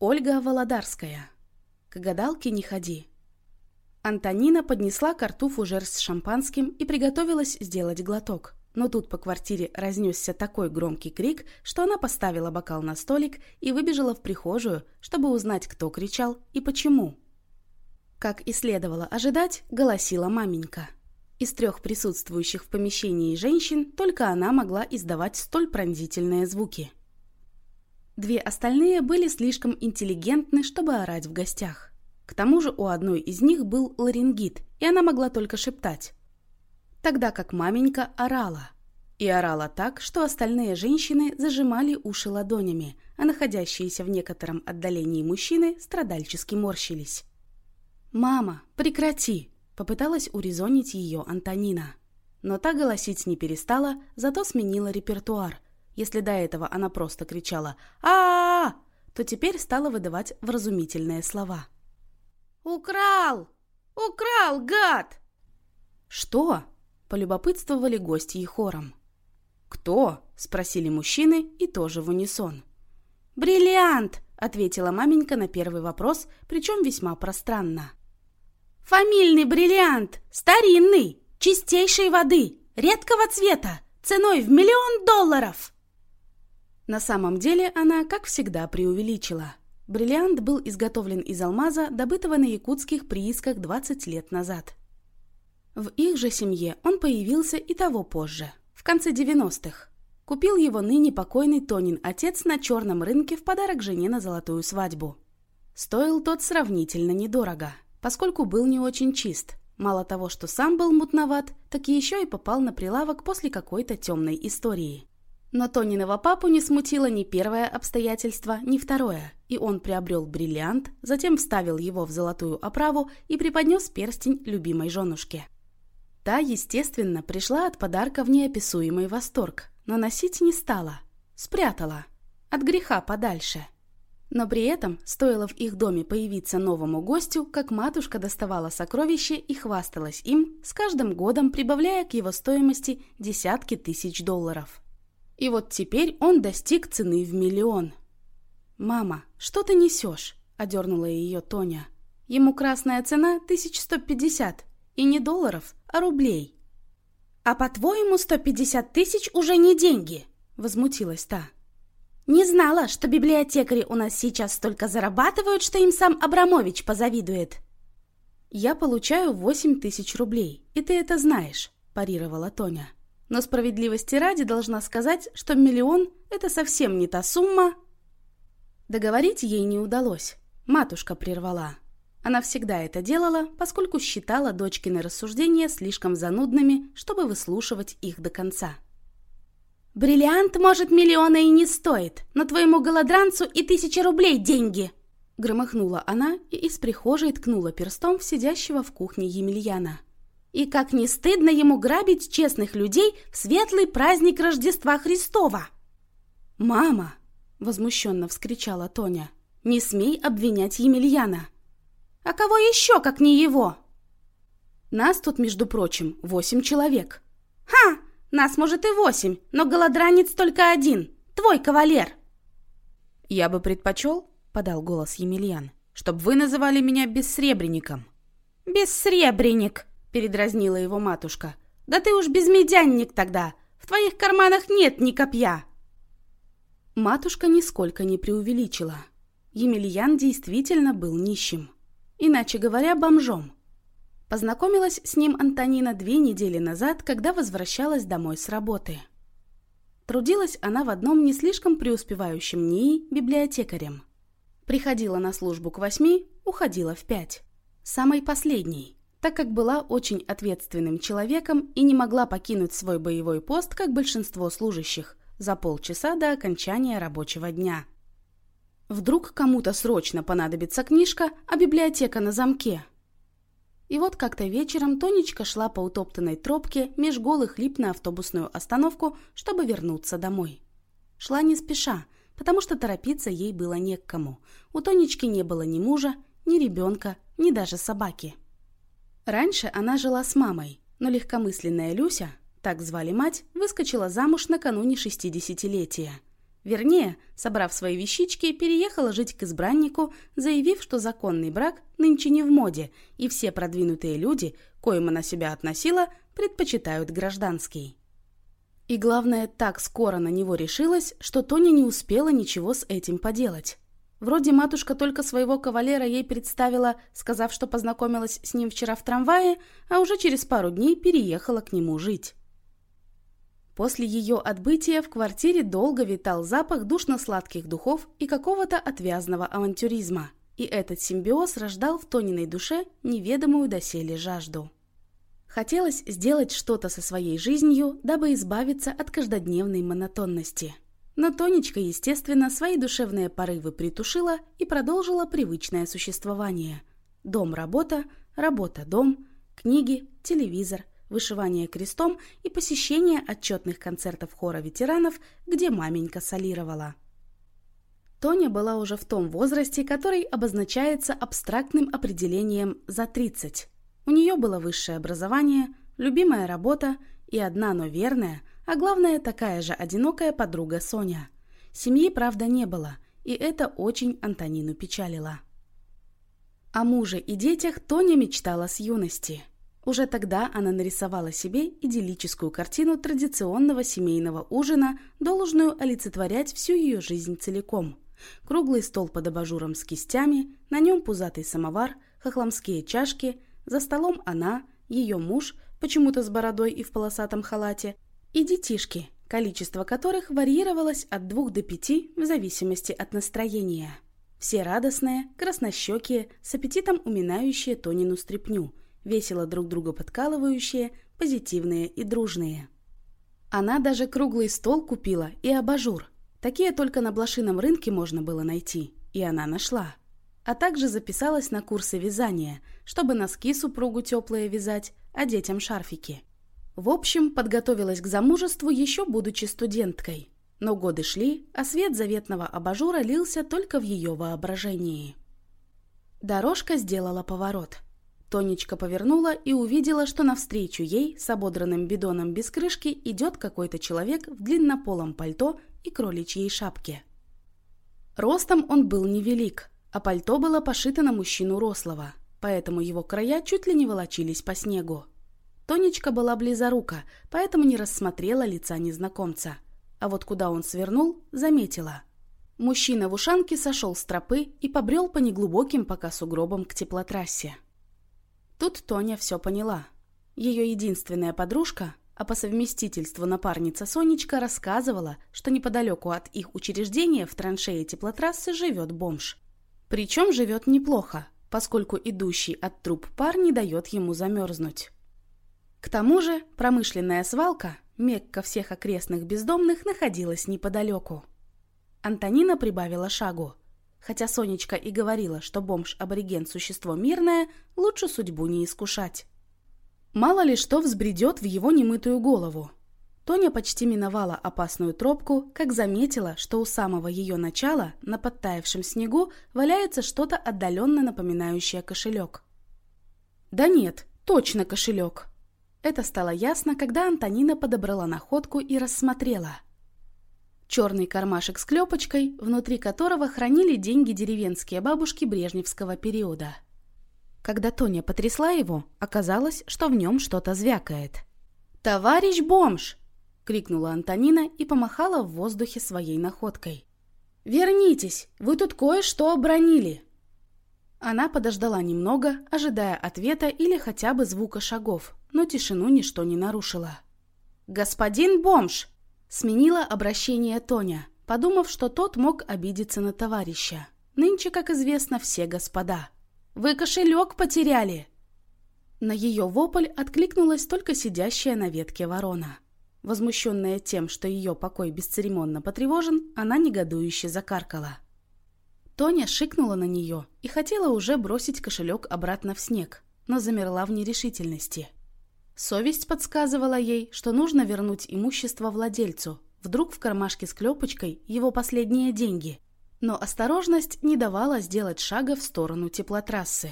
Ольга Володарская. К гадалке не ходи. Антонина поднесла к рту фужер с шампанским и приготовилась сделать глоток. Но тут по квартире разнесся такой громкий крик, что она поставила бокал на столик и выбежала в прихожую, чтобы узнать, кто кричал и почему. Как и следовало ожидать, голосила маменька. Из трех присутствующих в помещении женщин только она могла издавать столь пронзительные звуки. Две остальные были слишком интеллигентны, чтобы орать в гостях. К тому же у одной из них был ларингит, и она могла только шептать. Тогда как маменька орала. И орала так, что остальные женщины зажимали уши ладонями, а находящиеся в некотором отдалении мужчины страдальчески морщились. «Мама, прекрати!» – попыталась урезонить ее Антонина. Но та голосить не перестала, зато сменила репертуар – если до этого она просто кричала а, -а, -а то теперь стала выдавать вразумительные слова. «Украл! Украл, гад!» «Что?» – полюбопытствовали гости и хором. «Кто?» – спросили мужчины и тоже в унисон. «Бриллиант!» – ответила маменька на первый вопрос, причем весьма пространно. «Фамильный бриллиант! Старинный! Чистейшей воды! Редкого цвета! Ценой в миллион долларов!» На самом деле она, как всегда, преувеличила. Бриллиант был изготовлен из алмаза, добытого на якутских приисках 20 лет назад. В их же семье он появился и того позже, в конце 90-х. Купил его ныне покойный Тонин отец на черном рынке в подарок жене на золотую свадьбу. Стоил тот сравнительно недорого, поскольку был не очень чист. Мало того, что сам был мутноват, так еще и попал на прилавок после какой-то темной истории. Но Тониного папу не смутило ни первое обстоятельство, ни второе, и он приобрел бриллиант, затем вставил его в золотую оправу и преподнес перстень любимой женушке. Та, естественно, пришла от подарка в неописуемый восторг, но носить не стала, спрятала, от греха подальше. Но при этом, стоило в их доме появиться новому гостю, как матушка доставала сокровище и хвасталась им, с каждым годом прибавляя к его стоимости десятки тысяч долларов. И вот теперь он достиг цены в миллион. «Мама, что ты несешь?» – одернула ее Тоня. «Ему красная цена 1150, и не долларов, а рублей». «А по-твоему 150 тысяч уже не деньги?» – возмутилась та. «Не знала, что библиотекари у нас сейчас столько зарабатывают, что им сам Абрамович позавидует». «Я получаю 8 тысяч рублей, и ты это знаешь», – парировала Тоня. Но справедливости ради должна сказать, что миллион – это совсем не та сумма. Договорить ей не удалось. Матушка прервала. Она всегда это делала, поскольку считала дочкины рассуждения слишком занудными, чтобы выслушивать их до конца. «Бриллиант, может, миллиона и не стоит, но твоему голодранцу и тысячи рублей деньги!» Громыхнула она и из прихожей ткнула перстом в сидящего в кухне Емельяна. И как не стыдно ему грабить честных людей в светлый праздник Рождества Христова!» «Мама!» — возмущенно вскричала Тоня. «Не смей обвинять Емельяна!» «А кого еще, как не его?» «Нас тут, между прочим, восемь человек». «Ха! Нас, может, и восемь, но голодранец только один. Твой кавалер!» «Я бы предпочел, — подал голос Емельян, — чтобы вы называли меня бессребренником». «Бессребренник!» — передразнила его матушка. «Да ты уж безмедянник тогда! В твоих карманах нет ни копья!» Матушка нисколько не преувеличила. Емельян действительно был нищим. Иначе говоря, бомжом. Познакомилась с ним Антонина две недели назад, когда возвращалась домой с работы. Трудилась она в одном не слишком преуспевающем НИИ библиотекарем. Приходила на службу к восьми, уходила в пять. Самой последней так как была очень ответственным человеком и не могла покинуть свой боевой пост, как большинство служащих, за полчаса до окончания рабочего дня. Вдруг кому-то срочно понадобится книжка, а библиотека на замке. И вот как-то вечером Тонечка шла по утоптанной тропке меж голых лип на автобусную остановку, чтобы вернуться домой. Шла не спеша, потому что торопиться ей было не к кому. У Тонечки не было ни мужа, ни ребенка, ни даже собаки. Раньше она жила с мамой, но легкомысленная Люся, так звали мать, выскочила замуж накануне шестидесятилетия. Вернее, собрав свои вещички, переехала жить к избраннику, заявив, что законный брак нынче не в моде, и все продвинутые люди, коим она себя относила, предпочитают гражданский. И главное, так скоро на него решилась, что Тоня не успела ничего с этим поделать. Вроде матушка только своего кавалера ей представила, сказав, что познакомилась с ним вчера в трамвае, а уже через пару дней переехала к нему жить. После ее отбытия в квартире долго витал запах душно-сладких духов и какого-то отвязного авантюризма. И этот симбиоз рождал в Тониной душе неведомую доселе жажду. Хотелось сделать что-то со своей жизнью, дабы избавиться от каждодневной монотонности. Но Тонечка, естественно, свои душевные порывы притушила и продолжила привычное существование. Дом-работа, работа-дом, книги, телевизор – вышивание крестом и посещение отчетных концертов хора ветеранов, где маменька солировала. Тоня была уже в том возрасте, который обозначается абстрактным определением «за 30». У нее было высшее образование, любимая работа и одна, но верная, а главное, такая же одинокая подруга Соня. Семьи, правда, не было, и это очень Антонину печалило. О муже и детях Тоня мечтала с юности – уже тогда она нарисовала себе идиллическую картину традиционного семейного ужина, должную олицетворять всю ее жизнь целиком. Круглый стол под абажуром с кистями, на нем пузатый самовар, хохломские чашки, за столом она, ее муж, почему-то с бородой и в полосатом халате, и детишки, количество которых варьировалось от двух до пяти в зависимости от настроения. Все радостные, краснощекие, с аппетитом уминающие Тонину стряпню – весело друг друга подкалывающие, позитивные и дружные. Она даже круглый стол купила и абажур. Такие только на блошином рынке можно было найти, и она нашла. А также записалась на курсы вязания, чтобы носки супругу теплые вязать, а детям шарфики. В общем, подготовилась к замужеству еще будучи студенткой. Но годы шли, а свет заветного абажура лился только в ее воображении. Дорожка сделала поворот – Тонечка повернула и увидела, что навстречу ей с ободранным бидоном без крышки идет какой-то человек в длиннополом пальто и кроличьей шапке. Ростом он был невелик, а пальто было пошито на мужчину рослого, поэтому его края чуть ли не волочились по снегу. Тонечка была близорука, поэтому не рассмотрела лица незнакомца. А вот куда он свернул, заметила. Мужчина в ушанке сошел с тропы и побрел по неглубоким пока сугробам к теплотрассе. Тут Тоня все поняла. Ее единственная подружка, а по совместительству напарница Сонечка, рассказывала, что неподалеку от их учреждения в траншее теплотрассы живет бомж. Причем живет неплохо, поскольку идущий от труп пар не дает ему замерзнуть. К тому же промышленная свалка, Мекка всех окрестных бездомных, находилась неподалеку. Антонина прибавила шагу – Хотя Сонечка и говорила, что бомж-абориген – существо мирное, лучше судьбу не искушать. Мало ли что взбредет в его немытую голову. Тоня почти миновала опасную тропку, как заметила, что у самого ее начала на подтаявшем снегу валяется что-то отдаленно напоминающее кошелек. Да нет, точно кошелек. Это стало ясно, когда Антонина подобрала находку и рассмотрела – черный кармашек с клепочкой, внутри которого хранили деньги деревенские бабушки брежневского периода. Когда Тоня потрясла его, оказалось, что в нем что-то звякает. «Товарищ бомж!» — крикнула Антонина и помахала в воздухе своей находкой. «Вернитесь! Вы тут кое-что обронили!» Она подождала немного, ожидая ответа или хотя бы звука шагов, но тишину ничто не нарушило. «Господин бомж!» Сменила обращение Тоня, подумав, что тот мог обидеться на товарища. Нынче, как известно, все господа. «Вы кошелек потеряли!» На ее вопль откликнулась только сидящая на ветке ворона. Возмущенная тем, что ее покой бесцеремонно потревожен, она негодующе закаркала. Тоня шикнула на нее и хотела уже бросить кошелек обратно в снег, но замерла в нерешительности. Совесть подсказывала ей, что нужно вернуть имущество владельцу. Вдруг в кармашке с клепочкой его последние деньги. Но осторожность не давала сделать шага в сторону теплотрассы.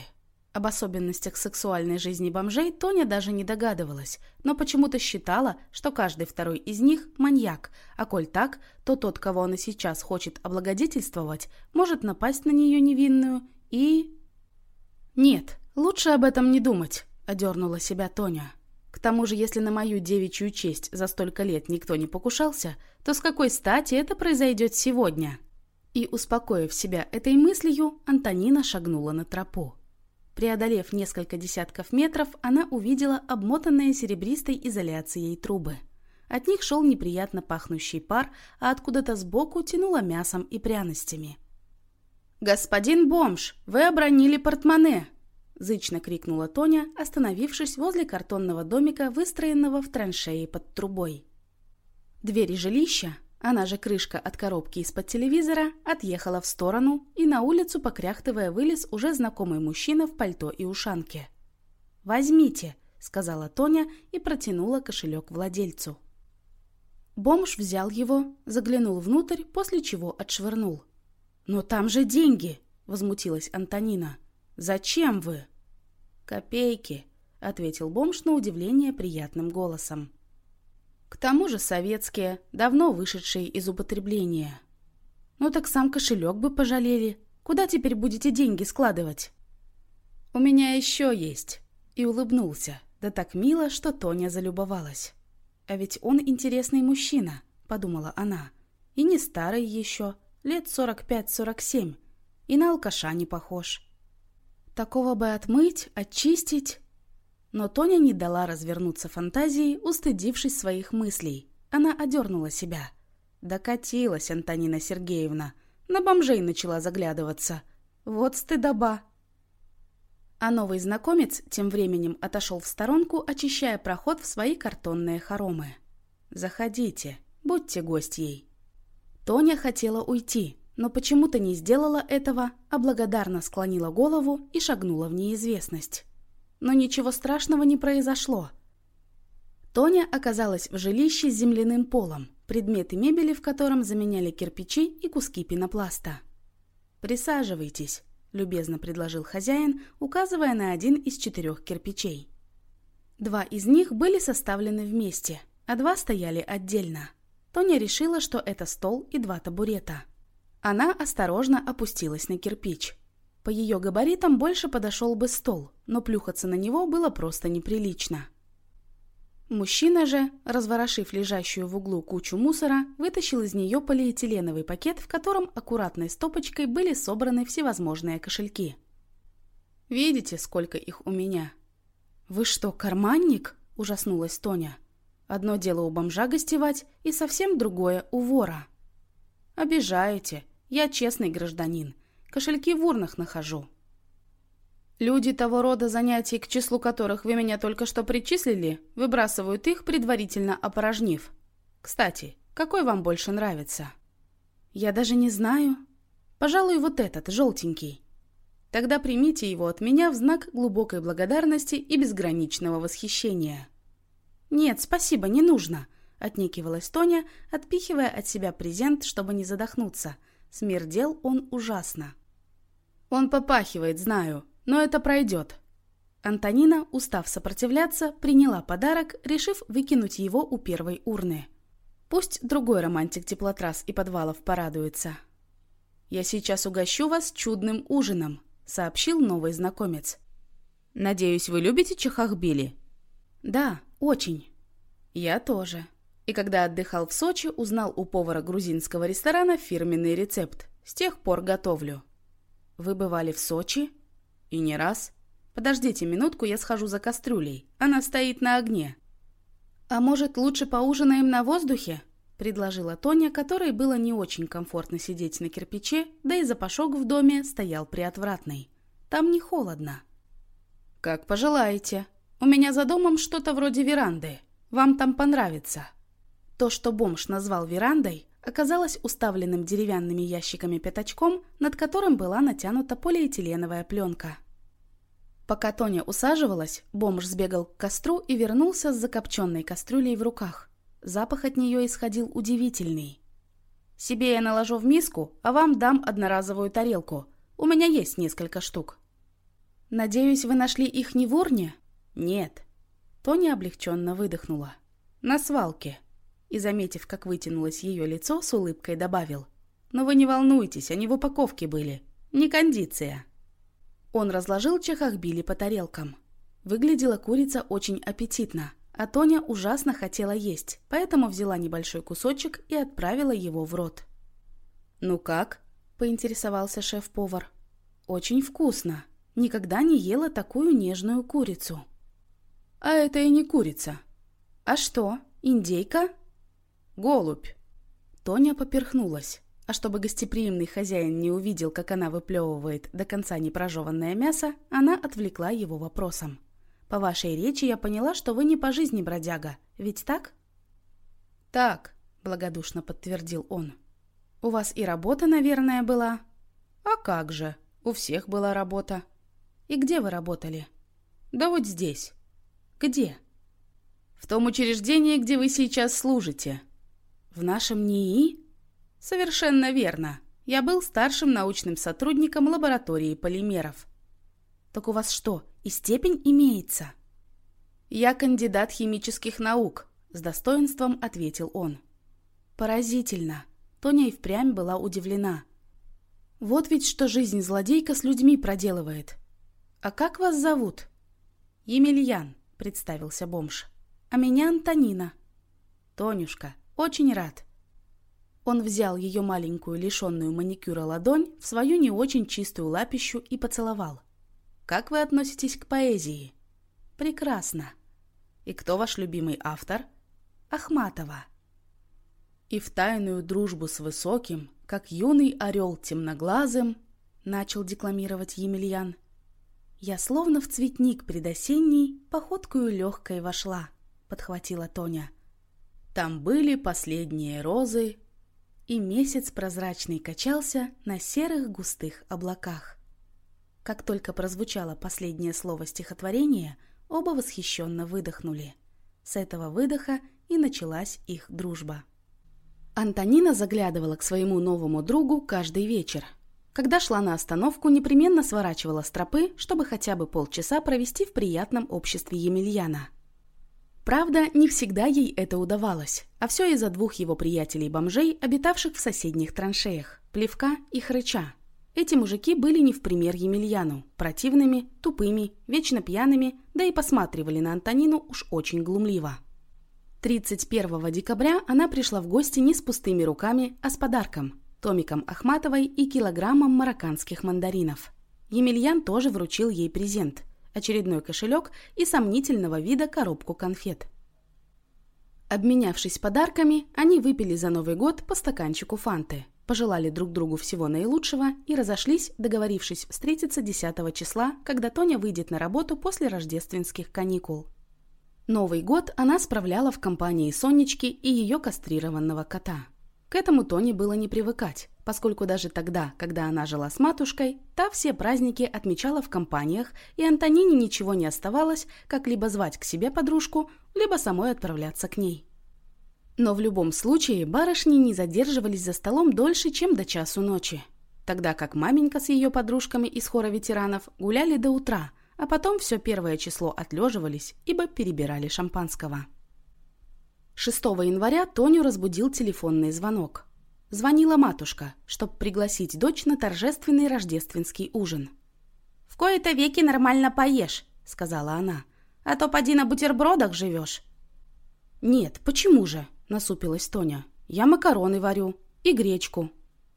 Об особенностях сексуальной жизни бомжей Тоня даже не догадывалась, но почему-то считала, что каждый второй из них – маньяк, а коль так, то тот, кого она сейчас хочет облагодетельствовать, может напасть на нее невинную и... «Нет, лучше об этом не думать», – одернула себя Тоня. «К тому же, если на мою девичью честь за столько лет никто не покушался, то с какой стати это произойдет сегодня?» И, успокоив себя этой мыслью, Антонина шагнула на тропу. Преодолев несколько десятков метров, она увидела обмотанные серебристой изоляцией трубы. От них шел неприятно пахнущий пар, а откуда-то сбоку тянуло мясом и пряностями. «Господин бомж, вы обронили портмоне!» – зычно крикнула Тоня, остановившись возле картонного домика, выстроенного в траншеи под трубой. Двери жилища, она же крышка от коробки из-под телевизора отъехала в сторону, и на улицу, покряхтывая, вылез уже знакомый мужчина в пальто и ушанке. «Возьмите», — сказала Тоня и протянула кошелек владельцу. Бомж взял его, заглянул внутрь, после чего отшвырнул. «Но там же деньги!» — возмутилась Антонина. «Зачем вы?» «Копейки», — ответил бомж на удивление приятным голосом. К тому же советские, давно вышедшие из употребления. Ну так сам кошелек бы пожалели. Куда теперь будете деньги складывать? У меня еще есть. И улыбнулся. Да так мило, что Тоня залюбовалась. А ведь он интересный мужчина, подумала она. И не старый еще, лет 45-47. И на алкаша не похож. Такого бы отмыть, очистить, но Тоня не дала развернуться фантазии, устыдившись своих мыслей. Она одернула себя. Докатилась Антонина Сергеевна. На бомжей начала заглядываться. Вот стыдоба. А новый знакомец тем временем отошел в сторонку, очищая проход в свои картонные хоромы. «Заходите, будьте гостьей». Тоня хотела уйти, но почему-то не сделала этого, а благодарно склонила голову и шагнула в неизвестность. Но ничего страшного не произошло. Тоня оказалась в жилище с земляным полом, предметы мебели в котором заменяли кирпичи и куски пенопласта. «Присаживайтесь», – любезно предложил хозяин, указывая на один из четырех кирпичей. Два из них были составлены вместе, а два стояли отдельно. Тоня решила, что это стол и два табурета. Она осторожно опустилась на кирпич – по ее габаритам больше подошел бы стол, но плюхаться на него было просто неприлично. Мужчина же, разворошив лежащую в углу кучу мусора, вытащил из нее полиэтиленовый пакет, в котором аккуратной стопочкой были собраны всевозможные кошельки. «Видите, сколько их у меня?» «Вы что, карманник?» – ужаснулась Тоня. «Одно дело у бомжа гостевать, и совсем другое у вора». «Обижаете. Я честный гражданин. Кошельки в урнах нахожу. Люди того рода занятий, к числу которых вы меня только что причислили, выбрасывают их, предварительно опорожнив. Кстати, какой вам больше нравится? Я даже не знаю. Пожалуй, вот этот, желтенький. Тогда примите его от меня в знак глубокой благодарности и безграничного восхищения. Нет, спасибо, не нужно, отнекивалась Тоня, отпихивая от себя презент, чтобы не задохнуться. Смердел он ужасно. Он попахивает, знаю, но это пройдет. Антонина, устав сопротивляться, приняла подарок, решив выкинуть его у первой урны. Пусть другой романтик теплотрасс и подвалов порадуется. «Я сейчас угощу вас чудным ужином», — сообщил новый знакомец. «Надеюсь, вы любите чехахбили?» «Да, очень». «Я тоже». И когда отдыхал в Сочи, узнал у повара грузинского ресторана фирменный рецепт. С тех пор готовлю. Вы бывали в Сочи? И не раз. Подождите минутку, я схожу за кастрюлей. Она стоит на огне. А может, лучше поужинаем на воздухе? Предложила Тоня, которой было не очень комфортно сидеть на кирпиче, да и запашок в доме стоял приотвратный. Там не холодно. Как пожелаете. У меня за домом что-то вроде веранды. Вам там понравится. То, что бомж назвал верандой, оказалось уставленным деревянными ящиками-пятачком, над которым была натянута полиэтиленовая пленка. Пока Тоня усаживалась, бомж сбегал к костру и вернулся с закопченной кастрюлей в руках. Запах от нее исходил удивительный. «Себе я наложу в миску, а вам дам одноразовую тарелку. У меня есть несколько штук». «Надеюсь, вы нашли их не в урне?» «Нет». Тоня облегченно выдохнула. «На свалке». И, заметив, как вытянулось ее лицо, с улыбкой добавил. «Но вы не волнуйтесь, они в упаковке были. Не кондиция». Он разложил чахахбили по тарелкам. Выглядела курица очень аппетитно, а Тоня ужасно хотела есть, поэтому взяла небольшой кусочек и отправила его в рот. «Ну как?» – поинтересовался шеф-повар. «Очень вкусно. Никогда не ела такую нежную курицу». «А это и не курица». «А что, индейка?» «Голубь». Тоня поперхнулась. А чтобы гостеприимный хозяин не увидел, как она выплевывает до конца непрожеванное мясо, она отвлекла его вопросом. «По вашей речи я поняла, что вы не по жизни бродяга, ведь так?» «Так», — благодушно подтвердил он. «У вас и работа, наверное, была?» «А как же, у всех была работа». «И где вы работали?» «Да вот здесь». «Где?» «В том учреждении, где вы сейчас служите». «В нашем НИИ?» Совершенно верно. Я был старшим научным сотрудником лаборатории полимеров. Так у вас что, и степень имеется? Я кандидат химических наук, с достоинством ответил он. Поразительно. Тоня и впрямь была удивлена. Вот ведь что жизнь злодейка с людьми проделывает. А как вас зовут? Емельян, представился бомж. А меня Антонина. Тонюшка, очень рад. Он взял ее маленькую лишенную маникюра ладонь в свою не очень чистую лапищу и поцеловал. «Как вы относитесь к поэзии?» «Прекрасно. И кто ваш любимый автор?» «Ахматова». И в тайную дружбу с высоким, как юный орел темноглазым, начал декламировать Емельян. «Я словно в цветник предосенний походкою легкой вошла», — подхватила Тоня. Там были последние розы, и месяц прозрачный качался на серых густых облаках. Как только прозвучало последнее слово стихотворения, оба восхищенно выдохнули. С этого выдоха и началась их дружба. Антонина заглядывала к своему новому другу каждый вечер. Когда шла на остановку, непременно сворачивала с тропы, чтобы хотя бы полчаса провести в приятном обществе Емельяна – Правда, не всегда ей это удавалось, а все из-за двух его приятелей-бомжей, обитавших в соседних траншеях – Плевка и Хрыча. Эти мужики были не в пример Емельяну, противными, тупыми, вечно пьяными, да и посматривали на Антонину уж очень глумливо. 31 декабря она пришла в гости не с пустыми руками, а с подарком – томиком Ахматовой и килограммом марокканских мандаринов. Емельян тоже вручил ей презент – очередной кошелек и сомнительного вида коробку конфет. Обменявшись подарками, они выпили за Новый год по стаканчику фанты, пожелали друг другу всего наилучшего и разошлись, договорившись встретиться 10 числа, когда Тоня выйдет на работу после рождественских каникул. Новый год она справляла в компании Сонечки и ее кастрированного кота. К этому Тоне было не привыкать поскольку даже тогда, когда она жила с матушкой, та все праздники отмечала в компаниях, и Антонине ничего не оставалось, как либо звать к себе подружку, либо самой отправляться к ней. Но в любом случае барышни не задерживались за столом дольше, чем до часу ночи, тогда как маменька с ее подружками из хора ветеранов гуляли до утра, а потом все первое число отлеживались, ибо перебирали шампанского. 6 января Тоню разбудил телефонный звонок. Звонила матушка, чтобы пригласить дочь на торжественный рождественский ужин. «В кои-то веки нормально поешь», — сказала она. «А то поди на бутербродах живешь». «Нет, почему же?» — насупилась Тоня. «Я макароны варю. И гречку».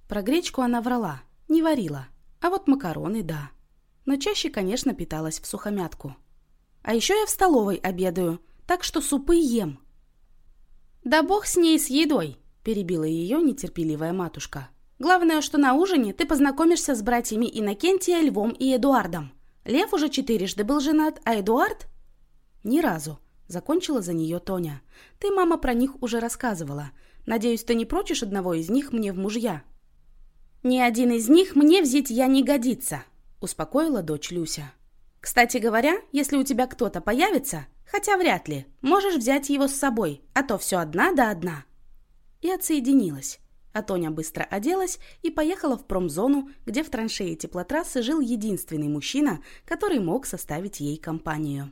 Про гречку она врала, не варила. А вот макароны — да. Но чаще, конечно, питалась в сухомятку. А еще я в столовой обедаю, так что супы ем. «Да бог с ней, с едой!» перебила ее нетерпеливая матушка. «Главное, что на ужине ты познакомишься с братьями Иннокентия, Львом и Эдуардом. Лев уже четырежды был женат, а Эдуард...» «Ни разу», — закончила за нее Тоня. «Ты, мама, про них уже рассказывала. Надеюсь, ты не прочишь одного из них мне в мужья?» «Ни один из них мне взять я не годится», — успокоила дочь Люся. «Кстати говоря, если у тебя кто-то появится, хотя вряд ли, можешь взять его с собой, а то все одна да одна» и отсоединилась. А Тоня быстро оделась и поехала в промзону, где в траншее теплотрассы жил единственный мужчина, который мог составить ей компанию.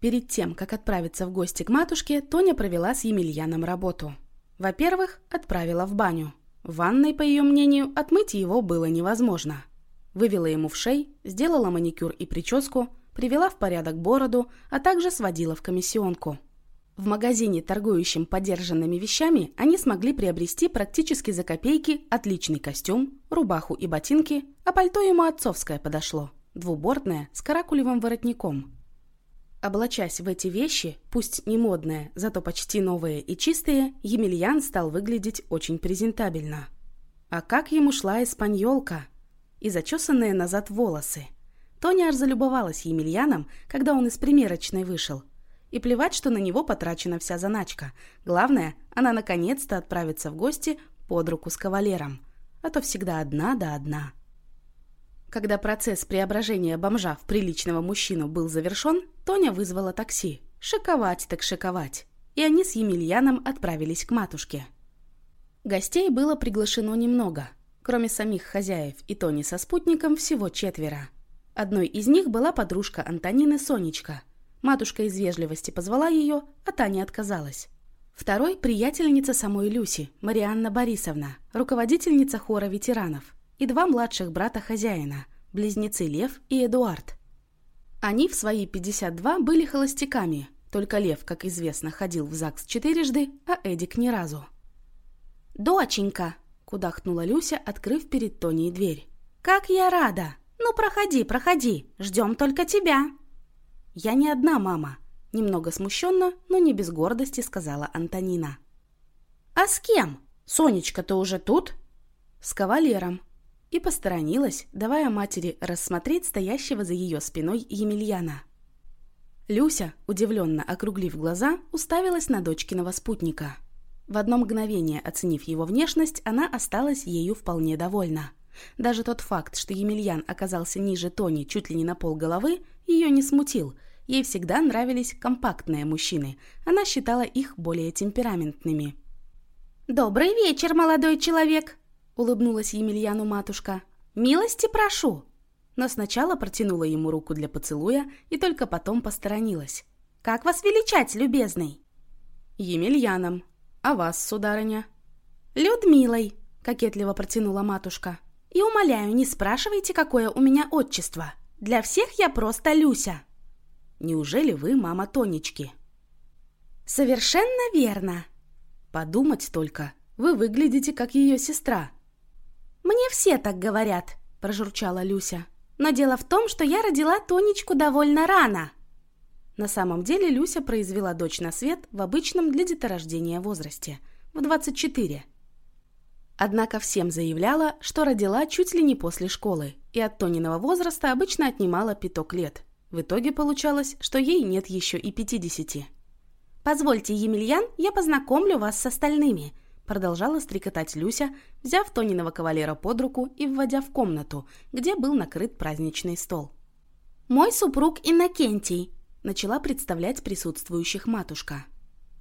Перед тем, как отправиться в гости к матушке, Тоня провела с Емельяном работу. Во-первых, отправила в баню. В ванной, по ее мнению, отмыть его было невозможно. Вывела ему в шей, сделала маникюр и прическу, привела в порядок бороду, а также сводила в комиссионку. В магазине, торгующем подержанными вещами, они смогли приобрести практически за копейки отличный костюм, рубаху и ботинки, а пальто ему отцовское подошло, двубортное, с каракулевым воротником. Облачась в эти вещи, пусть не модные, зато почти новые и чистые, Емельян стал выглядеть очень презентабельно. А как ему шла испаньолка! И зачесанные назад волосы. Тоня аж залюбовалась Емельяном, когда он из примерочной вышел – и плевать, что на него потрачена вся заначка. Главное, она наконец-то отправится в гости под руку с кавалером. А то всегда одна да одна. Когда процесс преображения бомжа в приличного мужчину был завершен, Тоня вызвала такси. Шиковать так шиковать. И они с Емельяном отправились к матушке. Гостей было приглашено немного. Кроме самих хозяев и Тони со спутником всего четверо. Одной из них была подружка Антонины Сонечка – Матушка из вежливости позвала ее, а Таня отказалась. Второй – приятельница самой Люси, Марианна Борисовна, руководительница хора ветеранов, и два младших брата хозяина, близнецы Лев и Эдуард. Они в свои 52 были холостяками, только Лев, как известно, ходил в ЗАГС четырежды, а Эдик ни разу. «Доченька!» – кудахнула Люся, открыв перед Тоней дверь. «Как я рада! Ну, проходи, проходи, ждем только тебя!» «Я не одна мама», – немного смущенно, но не без гордости сказала Антонина. «А с кем? Сонечка-то уже тут?» «С кавалером». И посторонилась, давая матери рассмотреть стоящего за ее спиной Емельяна. Люся, удивленно округлив глаза, уставилась на дочкиного спутника. В одно мгновение оценив его внешность, она осталась ею вполне довольна. Даже тот факт, что Емельян оказался ниже Тони чуть ли не на пол головы, ее не смутил – Ей всегда нравились компактные мужчины. Она считала их более темпераментными. «Добрый вечер, молодой человек!» — улыбнулась Емельяну матушка. «Милости прошу!» Но сначала протянула ему руку для поцелуя и только потом посторонилась. «Как вас величать, любезный?» «Емельяном. А вас, сударыня?» «Людмилой», — кокетливо протянула матушка. «И умоляю, не спрашивайте, какое у меня отчество. Для всех я просто Люся». Неужели вы мама Тонечки?» «Совершенно верно!» «Подумать только, вы выглядите как ее сестра». «Мне все так говорят», – прожурчала Люся. «Но дело в том, что я родила Тонечку довольно рано». На самом деле Люся произвела дочь на свет в обычном для деторождения возрасте – в 24. Однако всем заявляла, что родила чуть ли не после школы, и от Тониного возраста обычно отнимала пяток лет. В итоге получалось, что ей нет еще и пятидесяти. «Позвольте, Емельян, я познакомлю вас с остальными», продолжала стрекотать Люся, взяв Тониного кавалера под руку и вводя в комнату, где был накрыт праздничный стол. «Мой супруг Иннокентий», начала представлять присутствующих матушка.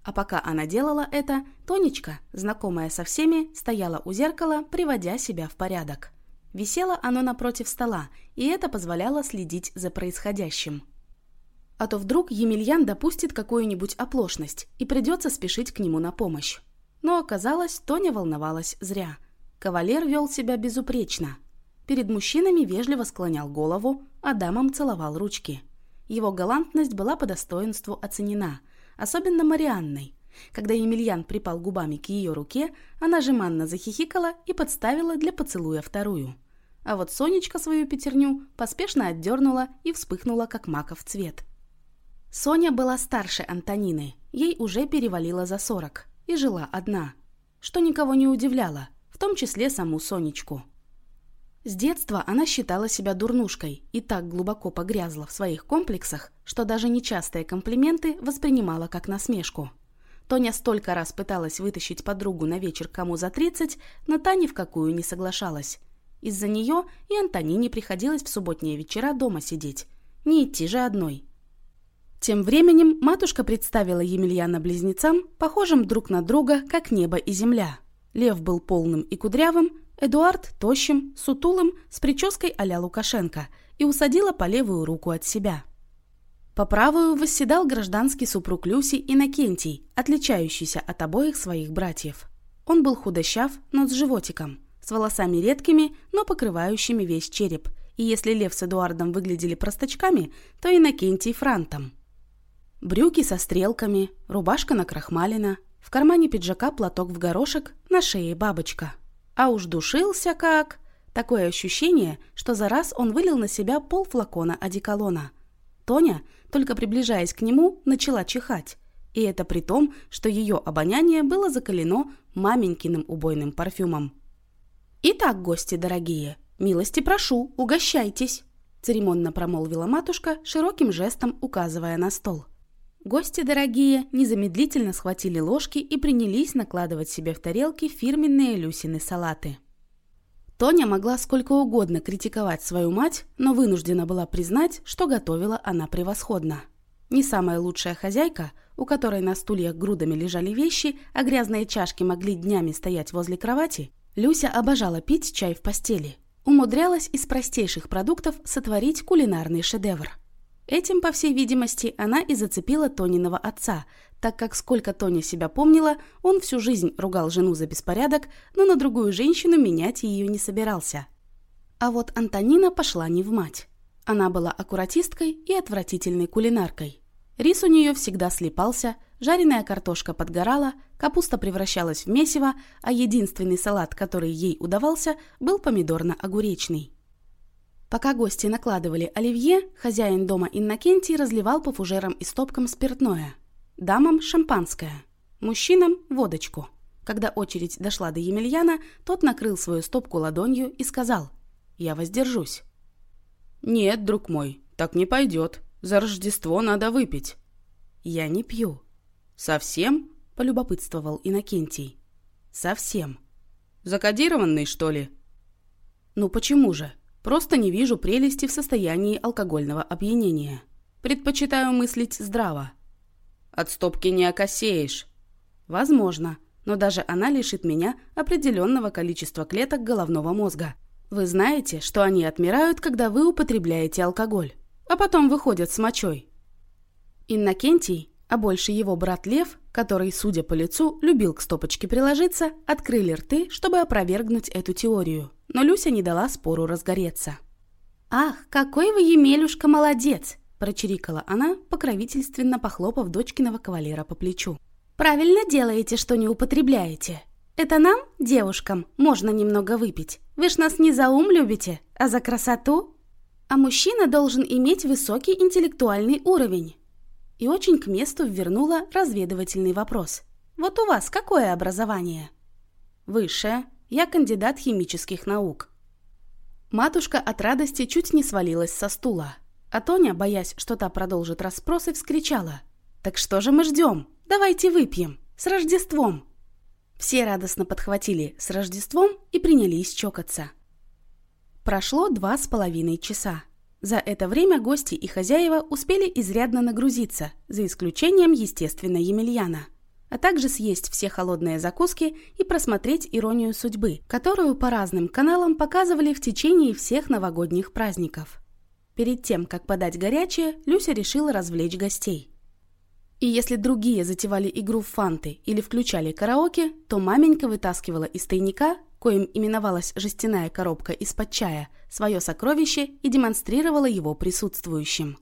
А пока она делала это, Тонечка, знакомая со всеми, стояла у зеркала, приводя себя в порядок. Висело оно напротив стола, и это позволяло следить за происходящим. А то вдруг Емельян допустит какую-нибудь оплошность, и придется спешить к нему на помощь. Но оказалось, Тоня волновалась зря. Кавалер вел себя безупречно. Перед мужчинами вежливо склонял голову, а дамам целовал ручки. Его галантность была по достоинству оценена, особенно Марианной. Когда Емельян припал губами к ее руке, она жеманно захихикала и подставила для поцелуя вторую. А вот Сонечка свою пятерню поспешно отдернула и вспыхнула, как маков цвет. Соня была старше Антонины, ей уже перевалило за сорок, и жила одна, что никого не удивляло, в том числе саму Сонечку. С детства она считала себя дурнушкой и так глубоко погрязла в своих комплексах, что даже нечастые комплименты воспринимала как насмешку. Тоня столько раз пыталась вытащить подругу на вечер кому за 30, но та ни в какую не соглашалась. Из-за нее и Антонине приходилось в субботние вечера дома сидеть. Не идти же одной. Тем временем матушка представила Емельяна близнецам, похожим друг на друга, как небо и земля. Лев был полным и кудрявым, Эдуард – тощим, сутулым, с прической а-ля Лукашенко и усадила по левую руку от себя. По правую восседал гражданский супруг Люси Иннокентий, отличающийся от обоих своих братьев. Он был худощав, но с животиком, с волосами редкими, но покрывающими весь череп, и если Лев с Эдуардом выглядели простачками, то Иннокентий – франтом. Брюки со стрелками, рубашка накрахмалена, в кармане пиджака платок в горошек, на шее бабочка. А уж душился как... Такое ощущение, что за раз он вылил на себя полфлакона одеколона. Тоня, только приближаясь к нему, начала чихать. И это при том, что ее обоняние было закалено маменькиным убойным парфюмом. «Итак, гости дорогие, милости прошу, угощайтесь!» церемонно промолвила матушка, широким жестом указывая на стол. Гости дорогие незамедлительно схватили ложки и принялись накладывать себе в тарелки фирменные Люсины салаты. Тоня могла сколько угодно критиковать свою мать, но вынуждена была признать, что готовила она превосходно. Не самая лучшая хозяйка, у которой на стульях грудами лежали вещи, а грязные чашки могли днями стоять возле кровати, Люся обожала пить чай в постели. Умудрялась из простейших продуктов сотворить кулинарный шедевр – Этим, по всей видимости, она и зацепила Тониного отца, так как сколько Тоня себя помнила, он всю жизнь ругал жену за беспорядок, но на другую женщину менять ее не собирался. А вот Антонина пошла не в мать. Она была аккуратисткой и отвратительной кулинаркой. Рис у нее всегда слипался, жареная картошка подгорала, капуста превращалась в месиво, а единственный салат, который ей удавался, был помидорно-огуречный. Пока гости накладывали оливье, хозяин дома Иннокентий разливал по фужерам и стопкам спиртное. Дамам – шампанское, мужчинам – водочку. Когда очередь дошла до Емельяна, тот накрыл свою стопку ладонью и сказал «Я воздержусь». «Нет, друг мой, так не пойдет. За Рождество надо выпить». «Я не пью». «Совсем?» – полюбопытствовал Иннокентий. «Совсем». «Закодированный, что ли?» «Ну почему же? Просто не вижу прелести в состоянии алкогольного опьянения. Предпочитаю мыслить здраво. От стопки не окосеешь. Возможно, но даже она лишит меня определенного количества клеток головного мозга. Вы знаете, что они отмирают, когда вы употребляете алкоголь, а потом выходят с мочой. Иннокентий, а больше его брат Лев, который, судя по лицу, любил к стопочке приложиться, открыли рты, чтобы опровергнуть эту теорию но Люся не дала спору разгореться. «Ах, какой вы, Емелюшка, молодец!» – прочирикала она, покровительственно похлопав дочкиного кавалера по плечу. «Правильно делаете, что не употребляете. Это нам, девушкам, можно немного выпить. Вы ж нас не за ум любите, а за красоту. А мужчина должен иметь высокий интеллектуальный уровень». И очень к месту ввернула разведывательный вопрос. «Вот у вас какое образование?» «Высшее», я кандидат химических наук. Матушка от радости чуть не свалилась со стула. А Тоня, боясь, что та продолжит расспросы, вскричала. «Так что же мы ждем? Давайте выпьем! С Рождеством!» Все радостно подхватили «с Рождеством» и принялись чокаться. Прошло два с половиной часа. За это время гости и хозяева успели изрядно нагрузиться, за исключением, естественно, Емельяна – а также съесть все холодные закуски и просмотреть «Иронию судьбы», которую по разным каналам показывали в течение всех новогодних праздников. Перед тем, как подать горячее, Люся решила развлечь гостей. И если другие затевали игру в фанты или включали караоке, то маменька вытаскивала из тайника, коим именовалась жестяная коробка из-под чая, свое сокровище и демонстрировала его присутствующим.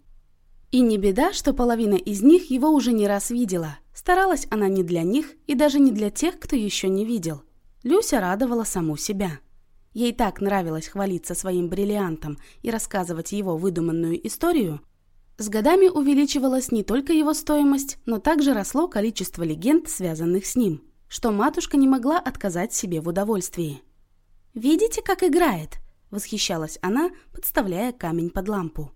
И не беда, что половина из них его уже не раз видела – Старалась она не для них и даже не для тех, кто еще не видел. Люся радовала саму себя. Ей так нравилось хвалиться своим бриллиантом и рассказывать его выдуманную историю. С годами увеличивалась не только его стоимость, но также росло количество легенд, связанных с ним, что матушка не могла отказать себе в удовольствии. «Видите, как играет?» – восхищалась она, подставляя камень под лампу.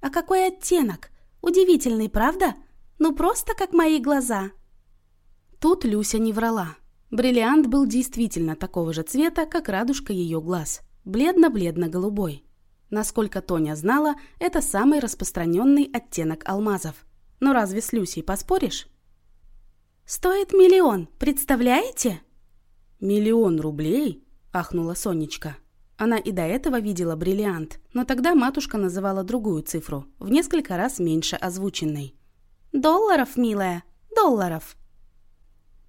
«А какой оттенок! Удивительный, правда? Ну просто как мои глаза. Тут Люся не врала. Бриллиант был действительно такого же цвета, как радужка ее глаз. Бледно-бледно-голубой. Насколько Тоня знала, это самый распространенный оттенок алмазов. Но разве с Люсей поспоришь? «Стоит миллион, представляете?» «Миллион рублей?» – ахнула Сонечка. Она и до этого видела бриллиант, но тогда матушка называла другую цифру, в несколько раз меньше озвученной. «Долларов, милая, долларов!»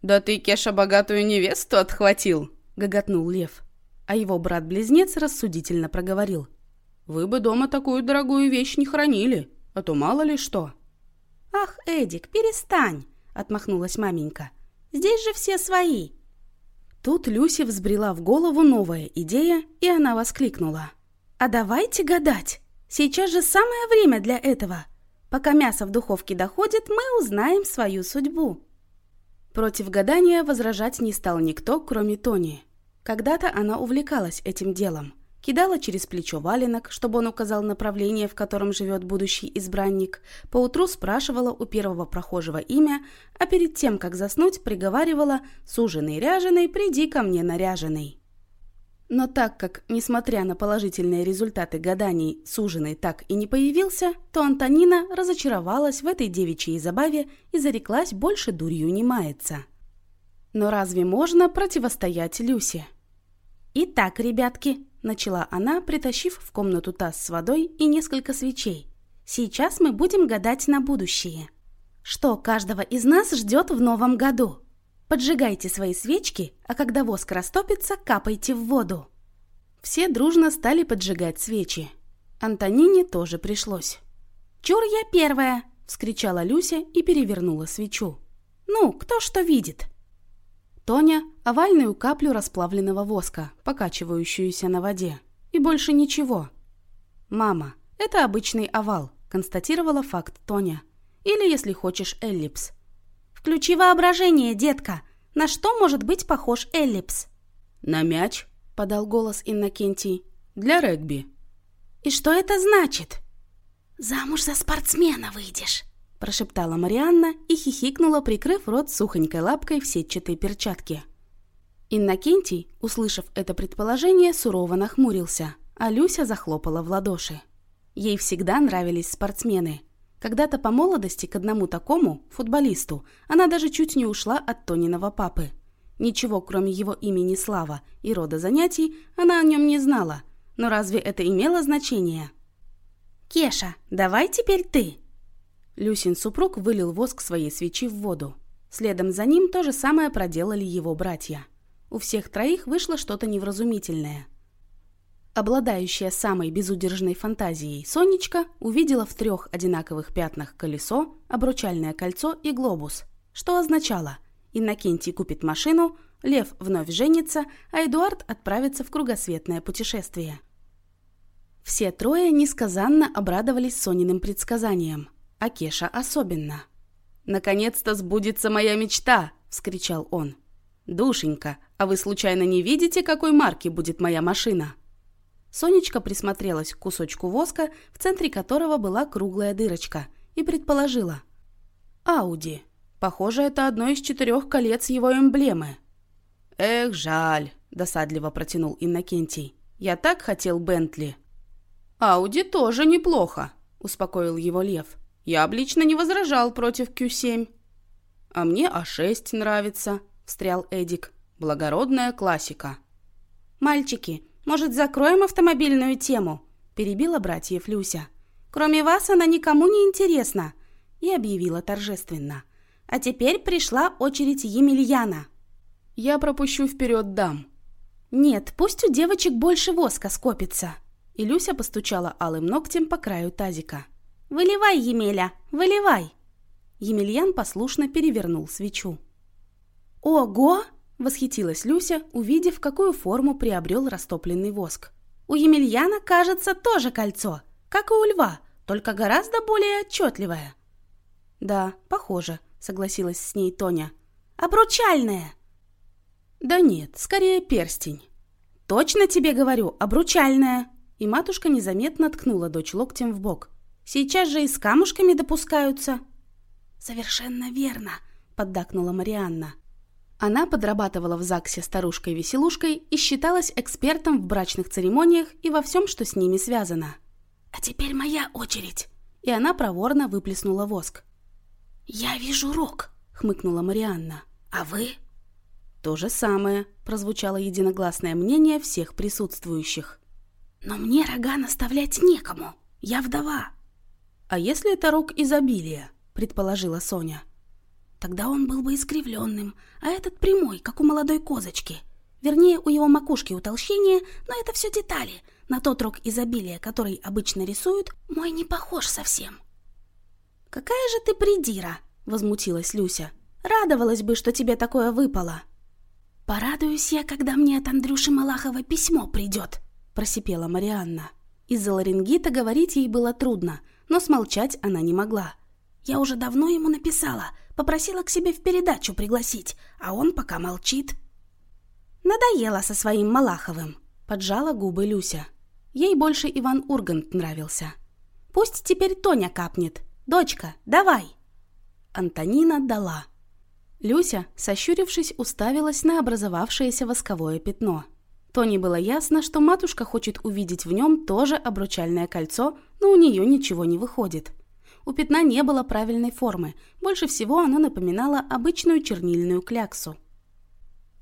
«Да ты, Кеша, богатую невесту отхватил!» – гоготнул Лев. А его брат-близнец рассудительно проговорил. «Вы бы дома такую дорогую вещь не хранили, а то мало ли что». «Ах, Эдик, перестань!» – отмахнулась маменька. «Здесь же все свои!» Тут Люси взбрела в голову новая идея, и она воскликнула. «А давайте гадать! Сейчас же самое время для этого! Пока мясо в духовке доходит, мы узнаем свою судьбу!» Против гадания возражать не стал никто, кроме Тони. Когда-то она увлекалась этим делом – кидала через плечо валенок, чтобы он указал направление, в котором живет будущий избранник, поутру спрашивала у первого прохожего имя, а перед тем, как заснуть, приговаривала «Суженый-ряженый, приди ко мне наряженный». Но так как, несмотря на положительные результаты гаданий, суженый так и не появился, то Антонина разочаровалась в этой девичьей забаве и зареклась больше дурью не мается. Но разве можно противостоять Люсе? «Итак, ребятки», начала она, притащив в комнату таз с водой и несколько свечей. «Сейчас мы будем гадать на будущее. Что каждого из нас ждет в новом году? Поджигайте свои свечки, а когда воск растопится, капайте в воду». Все дружно стали поджигать свечи. Антонине тоже пришлось. «Чур я первая!» – вскричала Люся и перевернула свечу. «Ну, кто что видит?» Тоня – овальную каплю расплавленного воска, покачивающуюся на воде. И больше ничего. «Мама, это обычный овал», – констатировала факт Тоня. «Или, если хочешь, эллипс». «Включи воображение, детка! На что может быть похож эллипс?» «На мяч», – подал голос Иннокентий. «Для регби». «И что это значит?» «Замуж за спортсмена выйдешь», прошептала Марианна и хихикнула, прикрыв рот сухонькой лапкой в сетчатой перчатке. Иннокентий, услышав это предположение, сурово нахмурился, а Люся захлопала в ладоши. Ей всегда нравились спортсмены. Когда-то по молодости к одному такому, футболисту, она даже чуть не ушла от Тониного папы. Ничего, кроме его имени Слава и рода занятий, она о нем не знала. Но разве это имело значение? «Кеша, давай теперь ты!» Люсин супруг вылил воск своей свечи в воду. Следом за ним то же самое проделали его братья. У всех троих вышло что-то невразумительное. Обладающая самой безудержной фантазией Сонечка увидела в трех одинаковых пятнах колесо, обручальное кольцо и глобус, что означало Иннокентий купит машину, Лев вновь женится, а Эдуард отправится в кругосветное путешествие. Все трое несказанно обрадовались Сониным предсказаниям а Кеша особенно. «Наконец-то сбудется моя мечта!» – вскричал он. «Душенька, а вы случайно не видите, какой марки будет моя машина?» Сонечка присмотрелась к кусочку воска, в центре которого была круглая дырочка, и предположила. «Ауди. Похоже, это одно из четырех колец его эмблемы». «Эх, жаль», – досадливо протянул Иннокентий. «Я так хотел Бентли». «Ауди тоже неплохо», – успокоил его Лев. Я облично не возражал против Q7. А мне А6 нравится, встрял Эдик. Благородная классика. Мальчики, может, закроем автомобильную тему? Перебила братьев Люся. Кроме вас она никому не интересна. И объявила торжественно. А теперь пришла очередь Емельяна. Я пропущу вперед дам. Нет, пусть у девочек больше воска скопится. И Люся постучала алым ногтем по краю тазика. «Выливай, Емеля, выливай!» Емельян послушно перевернул свечу. «Ого!» – восхитилась Люся, увидев, какую форму приобрел растопленный воск. «У Емельяна, кажется, тоже кольцо, как и у льва, только гораздо более отчетливое». «Да, похоже», – согласилась с ней Тоня. «Обручальное!» «Да нет, скорее перстень». «Точно тебе говорю, обручальное!» И матушка незаметно ткнула дочь локтем в бок. Сейчас же и с камушками допускаются». «Совершенно верно», — поддакнула Марианна. Она подрабатывала в ЗАГСе старушкой-веселушкой и считалась экспертом в брачных церемониях и во всем, что с ними связано. «А теперь моя очередь!» И она проворно выплеснула воск. «Я вижу рог», — хмыкнула Марианна. «А вы?» То же самое, прозвучало единогласное мнение всех присутствующих. Но мне рога наставлять некому. Я вдова. А если это рог изобилия, предположила Соня. Тогда он был бы искривленным, а этот прямой, как у молодой козочки. Вернее, у его макушки утолщение, но это все детали. На тот рог изобилия, который обычно рисуют, мой не похож совсем. «Какая же ты придира!» — возмутилась Люся. «Радовалась бы, что тебе такое выпало!» «Порадуюсь я, когда мне от Андрюши Малахова письмо придет!» — просипела Марианна. Из-за ларингита говорить ей было трудно, но смолчать она не могла. «Я уже давно ему написала, попросила к себе в передачу пригласить, а он пока молчит». «Надоело со своим Малаховым!» — поджала губы Люся. Ей больше Иван Ургант нравился. «Пусть теперь Тоня капнет!» «Дочка, давай!» Антонина дала. Люся, сощурившись, уставилась на образовавшееся восковое пятно. Тони было ясно, что матушка хочет увидеть в нем тоже обручальное кольцо, но у нее ничего не выходит. У пятна не было правильной формы, больше всего оно напоминало обычную чернильную кляксу.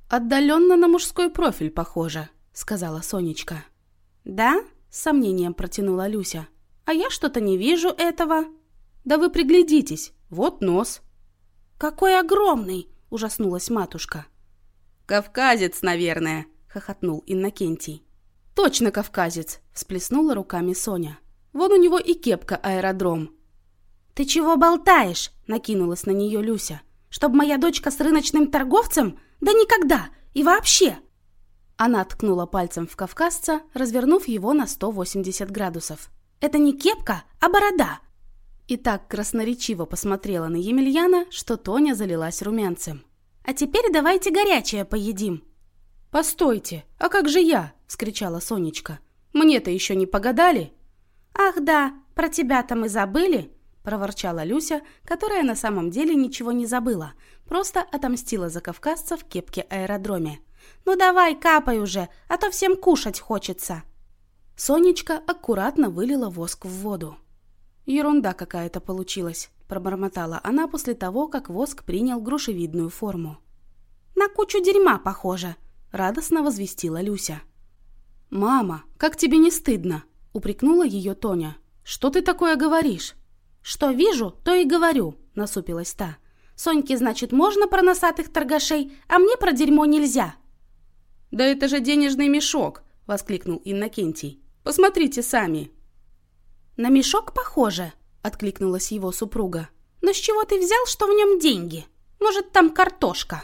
«Отдаленно на мужской профиль похоже», — сказала Сонечка. «Да?» — с сомнением протянула Люся. «А я что-то не вижу этого». «Да вы приглядитесь, вот нос». «Какой огромный!» – ужаснулась матушка. «Кавказец, наверное», – хохотнул Иннокентий. «Точно кавказец!» – всплеснула руками Соня. «Вон у него и кепка аэродром». «Ты чего болтаешь?» – накинулась на нее Люся. «Чтоб моя дочка с рыночным торговцем? Да никогда! И вообще!» Она ткнула пальцем в кавказца, развернув его на 180 градусов. «Это не кепка, а борода и так красноречиво посмотрела на Емельяна, что Тоня залилась румянцем. «А теперь давайте горячее поедим». «Постойте, а как же я?» – вскричала Сонечка. «Мне-то еще не погадали?» «Ах да, про тебя-то мы забыли!» – проворчала Люся, которая на самом деле ничего не забыла, просто отомстила за кавказца в кепке аэродроме. «Ну давай, капай уже, а то всем кушать хочется!» Сонечка аккуратно вылила воск в воду. «Ерунда какая-то получилась», – пробормотала она после того, как воск принял грушевидную форму. «На кучу дерьма похоже», – радостно возвестила Люся. «Мама, как тебе не стыдно?» – упрекнула ее Тоня. «Что ты такое говоришь?» «Что вижу, то и говорю», – насупилась та. «Соньке, значит, можно про носатых торгашей, а мне про дерьмо нельзя». «Да это же денежный мешок!» – воскликнул Иннокентий. «Посмотрите сами!» «На мешок похоже», — откликнулась его супруга. «Но с чего ты взял, что в нем деньги? Может, там картошка?»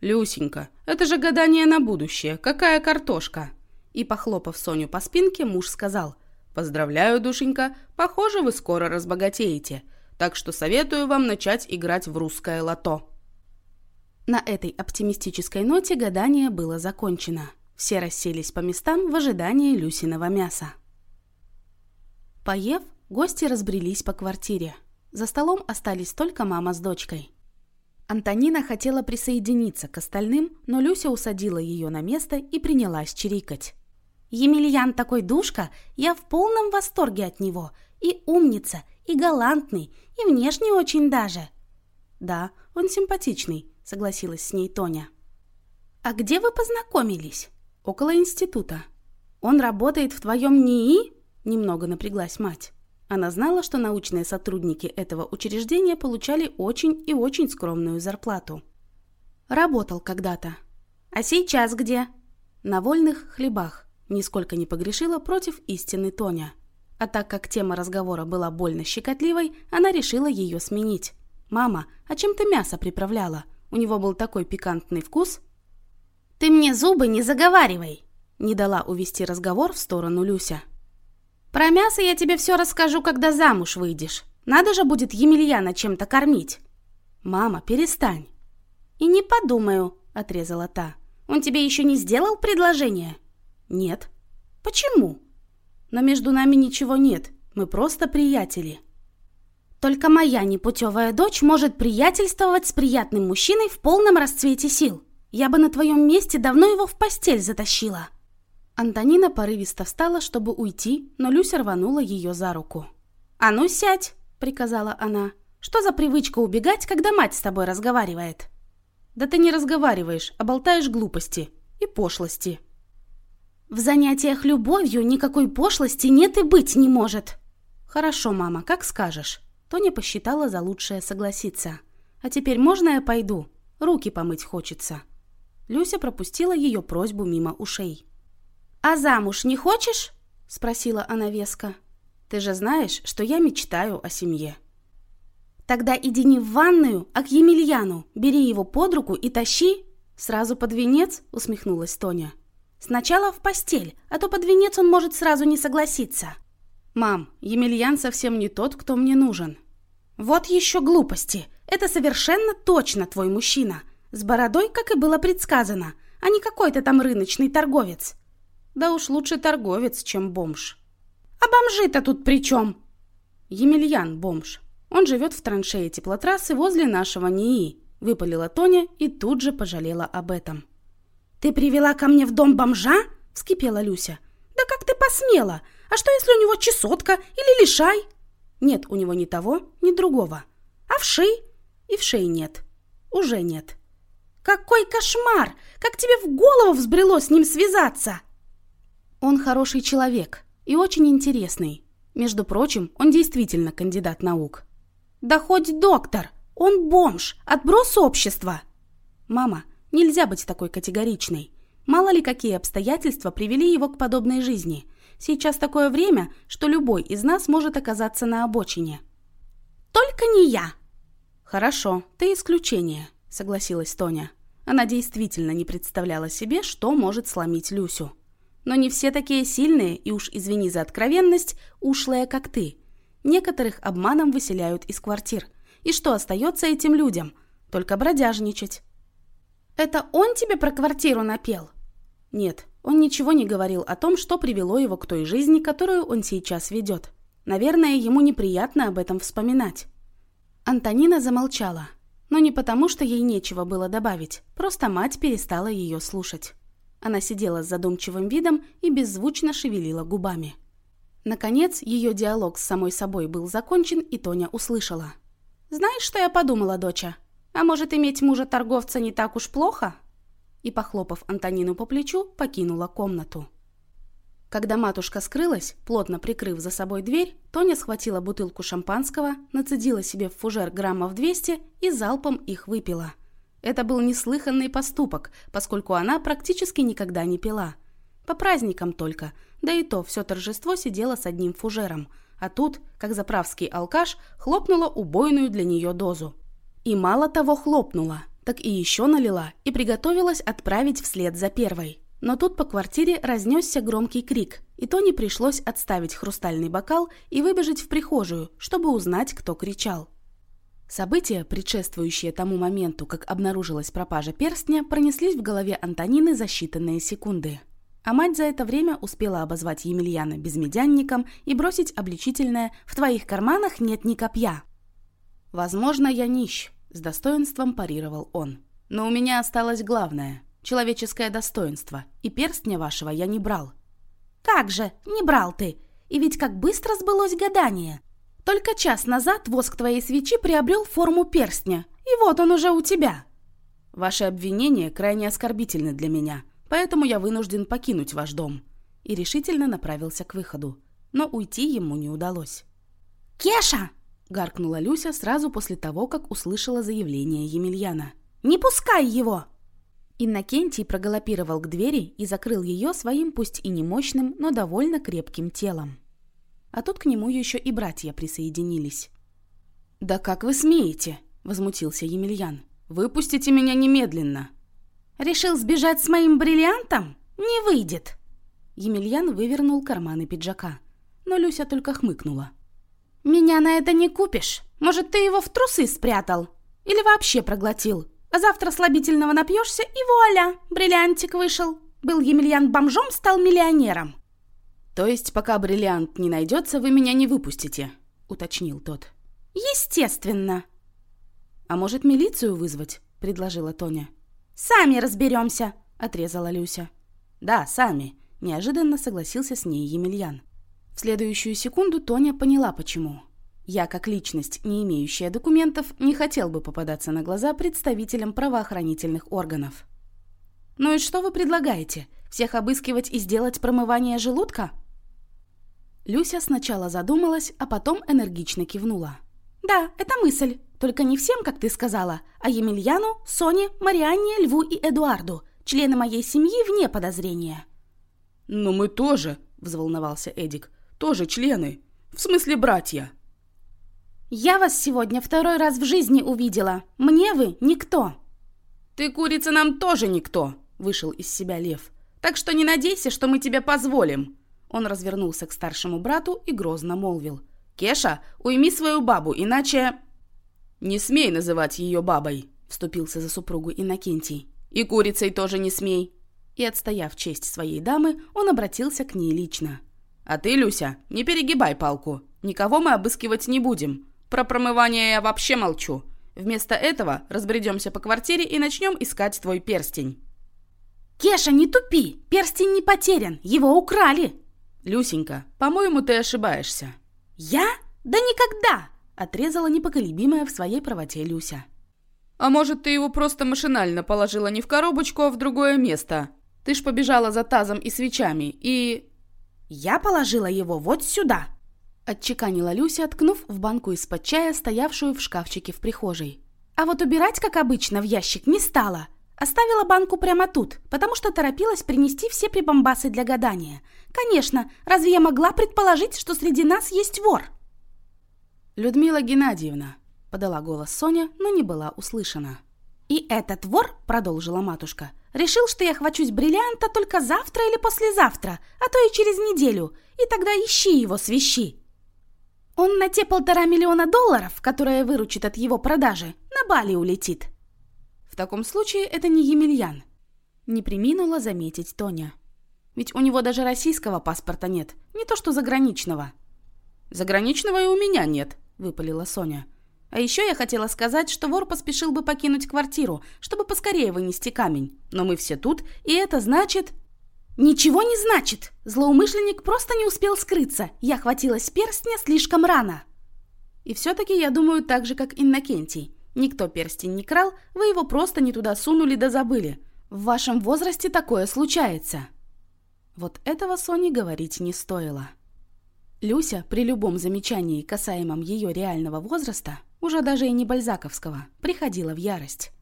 «Люсенька, это же гадание на будущее. Какая картошка?» И, похлопав Соню по спинке, муж сказал, «Поздравляю, душенька, похоже, вы скоро разбогатеете, так что советую вам начать играть в русское лото». На этой оптимистической ноте гадание было закончено. Все расселись по местам в ожидании Люсиного мяса. Поев, гости разбрелись по квартире. За столом остались только мама с дочкой. Антонина хотела присоединиться к остальным, но Люся усадила ее на место и принялась чирикать. «Емельян такой душка, я в полном восторге от него. И умница, и галантный, и внешне очень даже». «Да, он симпатичный», — согласилась с ней Тоня. «А где вы познакомились?» «Около института». «Он работает в твоем НИИ?» Немного напряглась мать. Она знала, что научные сотрудники этого учреждения получали очень и очень скромную зарплату. Работал когда-то. А сейчас где? На вольных хлебах. Нисколько не погрешила против истины Тоня. А так как тема разговора была больно щекотливой, она решила ее сменить. «Мама, а чем ты мясо приправляла? У него был такой пикантный вкус». «Ты мне зубы не заговаривай!» Не дала увести разговор в сторону Люся. Про мясо я тебе все расскажу, когда замуж выйдешь. Надо же будет Емельяна чем-то кормить. Мама, перестань. И не подумаю, отрезала та. Он тебе еще не сделал предложение? Нет. Почему? Но между нами ничего нет. Мы просто приятели. Только моя непутевая дочь может приятельствовать с приятным мужчиной в полном расцвете сил. Я бы на твоем месте давно его в постель затащила. Антонина порывисто встала, чтобы уйти, но Люся рванула ее за руку. «А ну сядь!» – приказала она. «Что за привычка убегать, когда мать с тобой разговаривает?» Да ты не разговариваешь, а болтаешь глупости и пошлости. В занятиях любовью никакой пошлости нет и быть не может. Хорошо, мама, как скажешь. Тоня посчитала за лучшее согласиться. А теперь можно я пойду? Руки помыть хочется. Люся пропустила ее просьбу мимо ушей. «А замуж не хочешь?» – спросила она веско. «Ты же знаешь, что я мечтаю о семье». «Тогда иди не в ванную, а к Емельяну. Бери его под руку и тащи». «Сразу под венец?» – усмехнулась Тоня. «Сначала в постель, а то под венец он может сразу не согласиться». «Мам, Емельян совсем не тот, кто мне нужен». «Вот еще глупости. Это совершенно точно твой мужчина. С бородой, как и было предсказано, а не какой-то там рыночный торговец». «Да уж лучше торговец, чем бомж». «А бомжи-то тут при чем?» «Емельян бомж. Он живет в траншее теплотрассы возле нашего НИИ», — выпалила Тоня и тут же пожалела об этом. «Ты привела ко мне в дом бомжа?» — вскипела Люся. «Да как ты посмела? А что, если у него чесотка или лишай?» «Нет у него ни того, ни другого». «А вши?» «И вшей нет. Уже нет». «Какой кошмар! Как тебе в голову взбрело с ним связаться?» «Он хороший человек и очень интересный. Между прочим, он действительно кандидат наук». Да хоть доктор! Он бомж! Отброс общества!» «Мама, нельзя быть такой категоричной. Мало ли какие обстоятельства привели его к подобной жизни. Сейчас такое время, что любой из нас может оказаться на обочине». «Только не я!» «Хорошо, ты исключение», — согласилась Тоня. Она действительно не представляла себе, что может сломить Люсю. Но не все такие сильные и уж извини за откровенность, ушлые, как ты. Некоторых обманом выселяют из квартир. И что остается этим людям? Только бродяжничать. Это он тебе про квартиру напел? Нет, он ничего не говорил о том, что привело его к той жизни, которую он сейчас ведет. Наверное, ему неприятно об этом вспоминать. Антонина замолчала. Но не потому, что ей нечего было добавить, просто мать перестала ее слушать. Она сидела с задумчивым видом и беззвучно шевелила губами. Наконец, ее диалог с самой собой был закончен, и Тоня услышала. «Знаешь, что я подумала, доча? А может, иметь мужа-торговца не так уж плохо?» И, похлопав Антонину по плечу, покинула комнату. Когда матушка скрылась, плотно прикрыв за собой дверь, Тоня схватила бутылку шампанского, нацедила себе в фужер граммов 200 и залпом их выпила. Это был неслыханный поступок, поскольку она практически никогда не пила. По праздникам только – да и то все торжество сидело с одним фужером, а тут, как заправский алкаш, хлопнула убойную для нее дозу. И мало того хлопнула, так и еще налила и приготовилась отправить вслед за первой. Но тут по квартире разнесся громкий крик, и Тони пришлось отставить хрустальный бокал и выбежать в прихожую, чтобы узнать, кто кричал. События, предшествующие тому моменту, как обнаружилась пропажа перстня, пронеслись в голове Антонины за считанные секунды. А мать за это время успела обозвать Емельяна безмедянником и бросить обличительное «В твоих карманах нет ни копья». «Возможно, я нищ», — с достоинством парировал он. «Но у меня осталось главное — человеческое достоинство, и перстня вашего я не брал». «Как же, не брал ты! И ведь как быстро сбылось гадание! Только час назад воск твоей свечи приобрел форму перстня, и вот он уже у тебя!» «Ваши обвинения крайне оскорбительны для меня», — поэтому я вынужден покинуть ваш дом». И решительно направился к выходу. Но уйти ему не удалось. «Кеша!» — гаркнула Люся сразу после того, как услышала заявление Емельяна. «Не пускай его!» Иннокентий проголопировал к двери и закрыл ее своим пусть и немощным, но довольно крепким телом. А тут к нему еще и братья присоединились. «Да как вы смеете?» — возмутился Емельян. «Выпустите меня немедленно!» Решил сбежать с моим бриллиантом? Не выйдет!» Емельян вывернул карманы пиджака, но Люся только хмыкнула. «Меня на это не купишь. Может, ты его в трусы спрятал? Или вообще проглотил? А завтра слабительного напьешься, и вуаля, бриллиантик вышел. Был Емельян бомжом, стал миллионером». «То есть, пока бриллиант не найдется, вы меня не выпустите?» — уточнил тот. «Естественно». «А может, милицию вызвать?» — предложила Тоня. «Сами разберемся», — отрезала Люся. «Да, сами», — неожиданно согласился с ней Емельян. В следующую секунду Тоня поняла, почему. Я, как личность, не имеющая документов, не хотел бы попадаться на глаза представителям правоохранительных органов. «Ну и что вы предлагаете? Всех обыскивать и сделать промывание желудка?» Люся сначала задумалась, а потом энергично кивнула. «Да, это мысль. Только не всем, как ты сказала, а Емельяну, Соне, Марианне, Льву и Эдуарду, члены моей семьи вне подозрения». «Но мы тоже», — взволновался Эдик, — «тоже члены. В смысле братья». «Я вас сегодня второй раз в жизни увидела. Мне вы никто». «Ты, курица, нам тоже никто», — вышел из себя лев. «Так что не надейся, что мы тебе позволим». Он развернулся к старшему брату и грозно молвил. «Кеша, уйми свою бабу, иначе...» «Не смей называть ее бабой», — вступился за супругу Иннокентий. «И курицей тоже не смей». И, отстояв честь своей дамы, он обратился к ней лично. «А ты, Люся, не перегибай палку. Никого мы обыскивать не будем. Про промывание я вообще молчу. Вместо этого разбредемся по квартире и начнем искать твой перстень». «Кеша, не тупи! Перстень не потерян, его украли!» «Люсенька, по-моему, ты ошибаешься». «Я? Да никогда!» — отрезала непоколебимая в своей правоте Люся. «А может, ты его просто машинально положила не в коробочку, а в другое место? Ты ж побежала за тазом и свечами, и...» «Я положила его вот сюда!» — отчеканила Люся, ткнув в банку из-под чая, стоявшую в шкафчике в прихожей. «А вот убирать, как обычно, в ящик не стала. Оставила банку прямо тут, потому что торопилась принести все прибамбасы для гадания. Конечно, разве я могла предположить, что среди нас есть вор?» «Людмила Геннадьевна», — подала голос Соня, но не была услышана. «И этот вор», — продолжила матушка, — «решил, что я хвачусь бриллианта только завтра или послезавтра, а то и через неделю, и тогда ищи его, свищи». Он на те полтора миллиона долларов, которые выручит от его продажи, на Бали улетит. В таком случае это не Емельян. Не приминула заметить Тоня. Ведь у него даже российского паспорта нет, не то что заграничного. «Заграничного и у меня нет», — выпалила Соня. А еще я хотела сказать, что вор поспешил бы покинуть квартиру, чтобы поскорее вынести камень. Но мы все тут, и это значит... «Ничего не значит! Злоумышленник просто не успел скрыться. Я хватилась перстня слишком рано». И все-таки я думаю так же, как Иннокентий. Никто перстень не крал, вы его просто не туда сунули да забыли. В вашем возрасте такое случается. Вот этого Соне говорить не стоило. Люся при любом замечании, касаемом ее реального возраста, уже даже и не бальзаковского, приходила в ярость.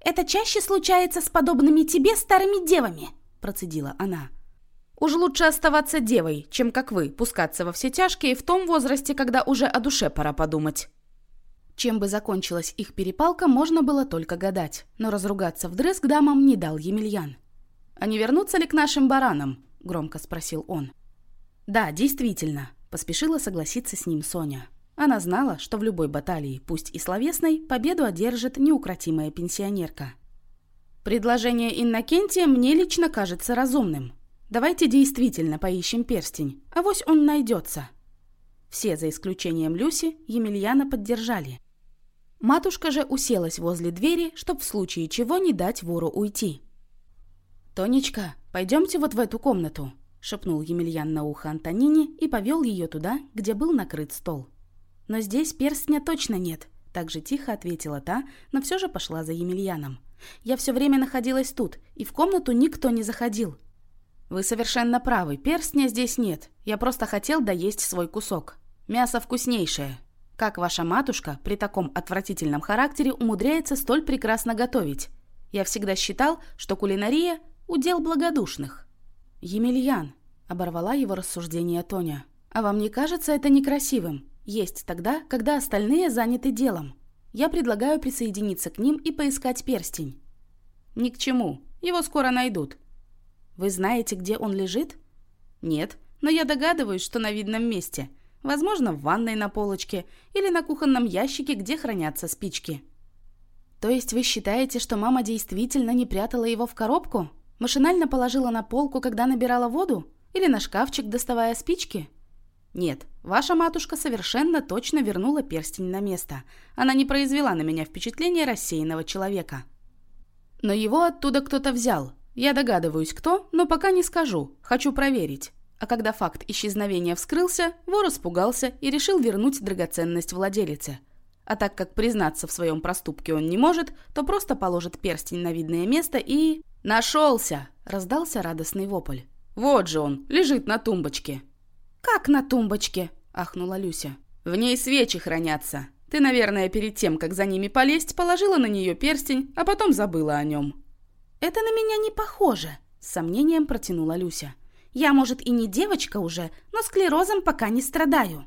«Это чаще случается с подобными тебе старыми девами», – процедила она. «Уж лучше оставаться девой, чем, как вы, пускаться во все тяжкие в том возрасте, когда уже о душе пора подумать». Чем бы закончилась их перепалка, можно было только гадать, но разругаться вдрызг дамам не дал Емельян. «А не вернуться ли к нашим баранам?» – громко спросил он. «Да, действительно», Поспешила согласиться с ним Соня. Она знала, что в любой баталии, пусть и словесной, победу одержит неукротимая пенсионерка. Предложение Иннокентия мне лично кажется разумным. Давайте действительно поищем перстень, а вось он найдется. Все, за исключением Люси, Емельяна поддержали. Матушка же уселась возле двери, чтобы в случае чего не дать вору уйти. «Тонечка, пойдемте вот в эту комнату», — шепнул Емельян на ухо Антонине и повел ее туда, где был накрыт стол. «Но здесь перстня точно нет», — так же тихо ответила та, но все же пошла за Емельяном. «Я все время находилась тут, и в комнату никто не заходил». «Вы совершенно правы, перстня здесь нет. Я просто хотел доесть свой кусок. Мясо вкуснейшее. Как ваша матушка при таком отвратительном характере умудряется столь прекрасно готовить? Я всегда считал, что кулинария – удел благодушных». «Емельян», — оборвала его рассуждение Тоня, «а вам не кажется это некрасивым? Есть тогда, когда остальные заняты делом. Я предлагаю присоединиться к ним и поискать перстень». «Ни к чему. Его скоро найдут». «Вы знаете, где он лежит?» «Нет, но я догадываюсь, что на видном месте. Возможно, в ванной на полочке или на кухонном ящике, где хранятся спички». «То есть вы считаете, что мама действительно не прятала его в коробку?» Машинально положила на полку, когда набирала воду? Или на шкафчик, доставая спички? Нет, ваша матушка совершенно точно вернула перстень на место. Она не произвела на меня впечатление рассеянного человека. Но его оттуда кто-то взял. Я догадываюсь, кто, но пока не скажу. Хочу проверить. А когда факт исчезновения вскрылся, вор испугался и решил вернуть драгоценность владелице. А так как признаться в своем проступке он не может, то просто положит перстень на видное место и... «Нашелся!» – раздался радостный вопль. «Вот же он, лежит на тумбочке!» «Как на тумбочке?» – ахнула Люся. «В ней свечи хранятся. Ты, наверное, перед тем, как за ними полезть, положила на нее перстень, а потом забыла о нем». «Это на меня не похоже», – с сомнением протянула Люся. «Я, может, и не девочка уже, но склерозом пока не страдаю».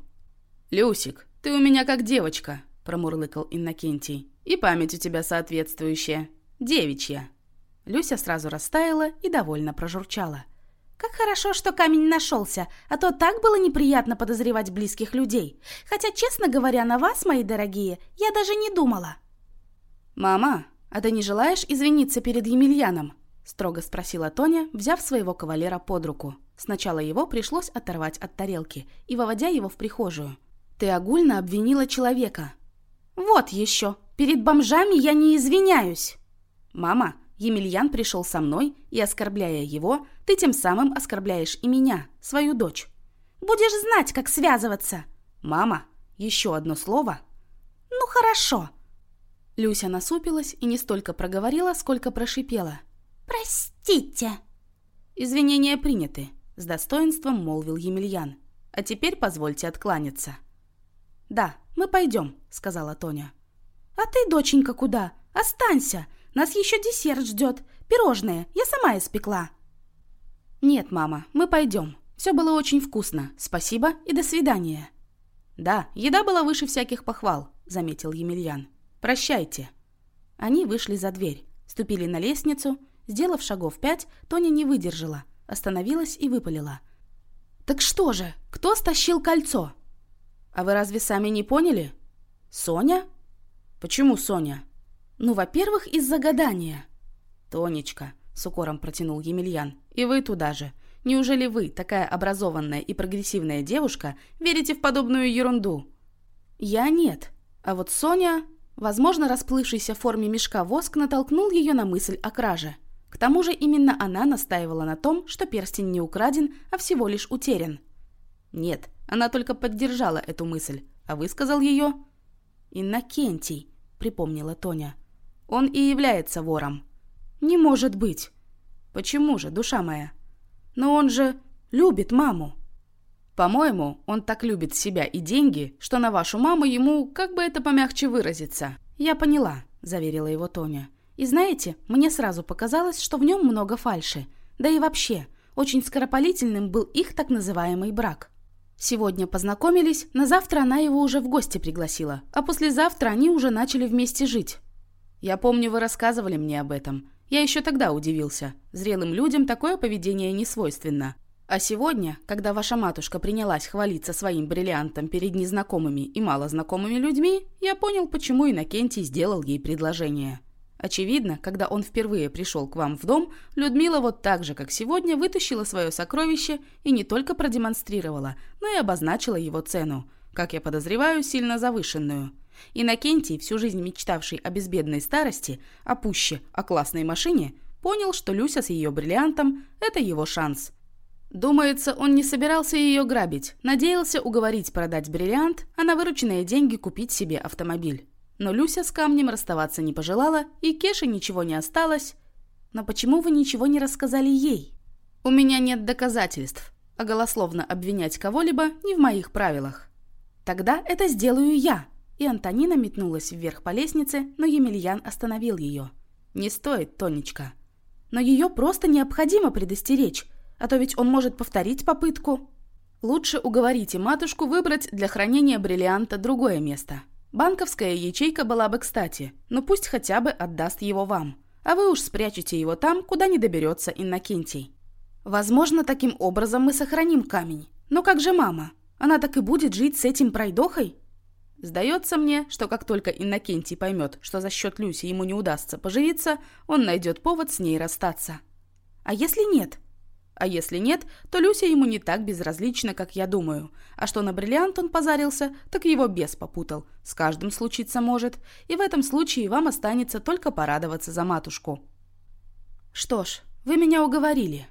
«Люсик, ты у меня как девочка», – промурлыкал Иннокентий. «И память у тебя соответствующая. Девичья». Люся сразу растаяла и довольно прожурчала. Как хорошо, что камень нашелся, а то так было неприятно подозревать близких людей. Хотя, честно говоря, на вас, мои дорогие, я даже не думала. «Мама, а ты не желаешь извиниться перед Емельяном?» Строго спросила Тоня, взяв своего кавалера под руку. Сначала его пришлось оторвать от тарелки и выводя его в прихожую. «Ты огульно обвинила человека». «Вот еще! Перед бомжами я не извиняюсь!» «Мама, Емельян пришел со мной, и, оскорбляя его, ты тем самым оскорбляешь и меня, свою дочь. Будешь знать, как связываться. Мама, еще одно слово. Ну, хорошо. Люся насупилась и не столько проговорила, сколько прошипела. Простите. Извинения приняты, с достоинством молвил Емельян. А теперь позвольте откланяться. Да, мы пойдем, сказала Тоня. А ты, доченька, куда? Останься. Нас еще десерт ждет. Пирожные. Я сама испекла». «Нет, мама, мы пойдем. Все было очень вкусно. Спасибо и до свидания». «Да, еда была выше всяких похвал», — заметил Емельян. «Прощайте». Они вышли за дверь, ступили на лестницу. Сделав шагов пять, Тоня не выдержала, остановилась и выпалила. «Так что же, кто стащил кольцо?» «А вы разве сами не поняли?» «Соня?» «Почему Соня?» «Ну, во-первых, из-за гадания». «Тонечка», — с укором протянул Емельян, — «и вы туда же. Неужели вы, такая образованная и прогрессивная девушка, верите в подобную ерунду?» «Я нет. А вот Соня...» Возможно, расплывшийся в форме мешка воск натолкнул ее на мысль о краже. К тому же именно она настаивала на том, что перстень не украден, а всего лишь утерян. Нет, она только поддержала эту мысль, а высказал ее... «Иннокентий», — припомнила Тоня. Он и является вором. Не может быть. Почему же, душа моя? Но он же любит маму. По-моему, он так любит себя и деньги, что на вашу маму ему, как бы это помягче выразиться. Я поняла, заверила его Тоня. И знаете, мне сразу показалось, что в нем много фальши. Да и вообще, очень скоропалительным был их так называемый брак. Сегодня познакомились, на завтра она его уже в гости пригласила, а послезавтра они уже начали вместе жить. Я помню, вы рассказывали мне об этом. Я еще тогда удивился. Зрелым людям такое поведение не свойственно. А сегодня, когда ваша матушка принялась хвалиться своим бриллиантом перед незнакомыми и малознакомыми людьми, я понял, почему Иннокентий сделал ей предложение. Очевидно, когда он впервые пришел к вам в дом, Людмила вот так же, как сегодня, вытащила свое сокровище и не только продемонстрировала, но и обозначила его цену, как я подозреваю, сильно завышенную – Иннокентий, всю жизнь мечтавший о безбедной старости, а пуще о классной машине, понял, что Люся с ее бриллиантом – это его шанс. Думается, он не собирался ее грабить, надеялся уговорить продать бриллиант, а на вырученные деньги купить себе автомобиль. Но Люся с камнем расставаться не пожелала, и Кеше ничего не осталось. Но почему вы ничего не рассказали ей? У меня нет доказательств, а голословно обвинять кого-либо не в моих правилах. Тогда это сделаю я, и Антонина метнулась вверх по лестнице, но Емельян остановил ее. «Не стоит, Тонечка. Но ее просто необходимо предостеречь, а то ведь он может повторить попытку. Лучше уговорите матушку выбрать для хранения бриллианта другое место. Банковская ячейка была бы кстати, но пусть хотя бы отдаст его вам, а вы уж спрячете его там, куда не доберется Иннокентий. Возможно, таким образом мы сохраним камень. Но как же мама? Она так и будет жить с этим пройдохой?» Сдается мне, что как только Иннокентий поймет, что за счет Люси ему не удастся поживиться, он найдет повод с ней расстаться. А если нет? А если нет, то Люся ему не так безразлична, как я думаю. А что на бриллиант он позарился, так его бес попутал. С каждым случиться может. И в этом случае вам останется только порадоваться за матушку. Что ж, вы меня уговорили.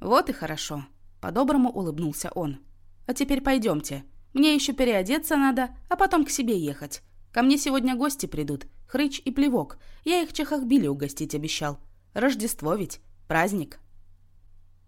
Вот и хорошо. По-доброму улыбнулся он. «А теперь пойдемте. Мне еще переодеться надо, а потом к себе ехать. Ко мне сегодня гости придут. Хрыч и Плевок. Я их чехахбили угостить обещал. Рождество ведь. Праздник».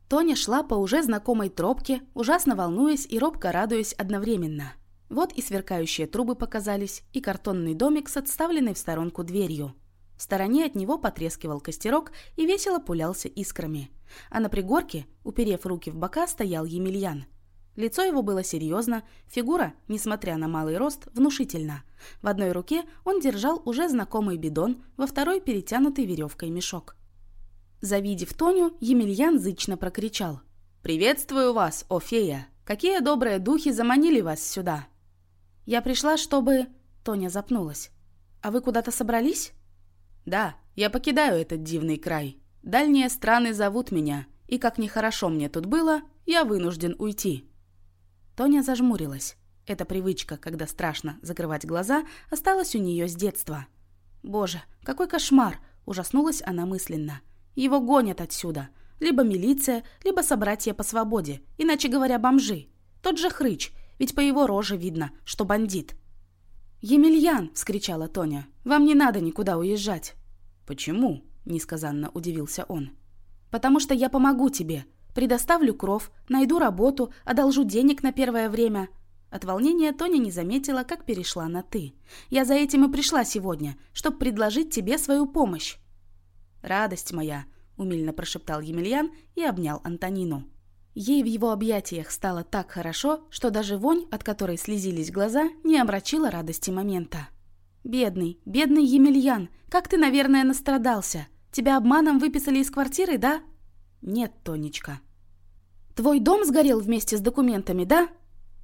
Тоня шла по уже знакомой тропке, ужасно волнуясь и робко радуясь одновременно. Вот и сверкающие трубы показались, и картонный домик с отставленной в сторонку дверью. В стороне от него потрескивал костерок и весело пулялся искрами. А на пригорке, уперев руки в бока, стоял Емельян. Лицо его было серьезно, фигура, несмотря на малый рост, внушительна. В одной руке он держал уже знакомый бидон, во второй перетянутый веревкой мешок. Завидев Тоню, Емельян зычно прокричал. «Приветствую вас, о фея! Какие добрые духи заманили вас сюда!» «Я пришла, чтобы...» Тоня запнулась. «А вы куда-то собрались?» «Да, я покидаю этот дивный край. Дальние страны зовут меня, и как нехорошо мне тут было, я вынужден уйти». Тоня зажмурилась. Эта привычка, когда страшно закрывать глаза, осталась у нее с детства. «Боже, какой кошмар!» – ужаснулась она мысленно. «Его гонят отсюда. Либо милиция, либо собратья по свободе, иначе говоря, бомжи. Тот же хрыч, ведь по его роже видно, что бандит». «Емельян!» – вскричала Тоня. «Вам не надо никуда уезжать». «Почему?» – несказанно удивился он. «Потому что я помогу тебе. Предоставлю кров, найду работу, одолжу денег на первое время». От волнения Тоня не заметила, как перешла на «ты». «Я за этим и пришла сегодня, чтобы предложить тебе свою помощь». «Радость моя!» – умильно прошептал Емельян и обнял Антонину. Ей в его объятиях стало так хорошо, что даже вонь, от которой слезились глаза, не омрачила радости момента. «Бедный, бедный Емельян, как ты, наверное, настрадался. Тебя обманом выписали из квартиры, да?» «Нет, Тонечка». «Твой дом сгорел вместе с документами, да?»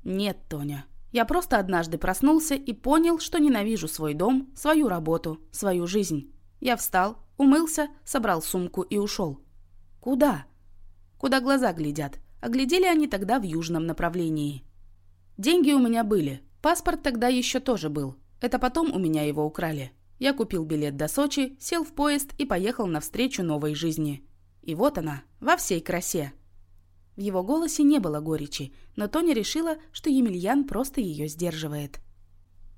«Нет, Тоня. Я просто однажды проснулся и понял, что ненавижу свой дом, свою работу, свою жизнь. Я встал, умылся, собрал сумку и ушел». «Куда?» «Куда глаза глядят а глядели они тогда в южном направлении. Деньги у меня были, паспорт тогда еще тоже был. Это потом у меня его украли. Я купил билет до Сочи, сел в поезд и поехал навстречу новой жизни. И вот она, во всей красе. В его голосе не было горечи, но Тоня решила, что Емельян просто ее сдерживает.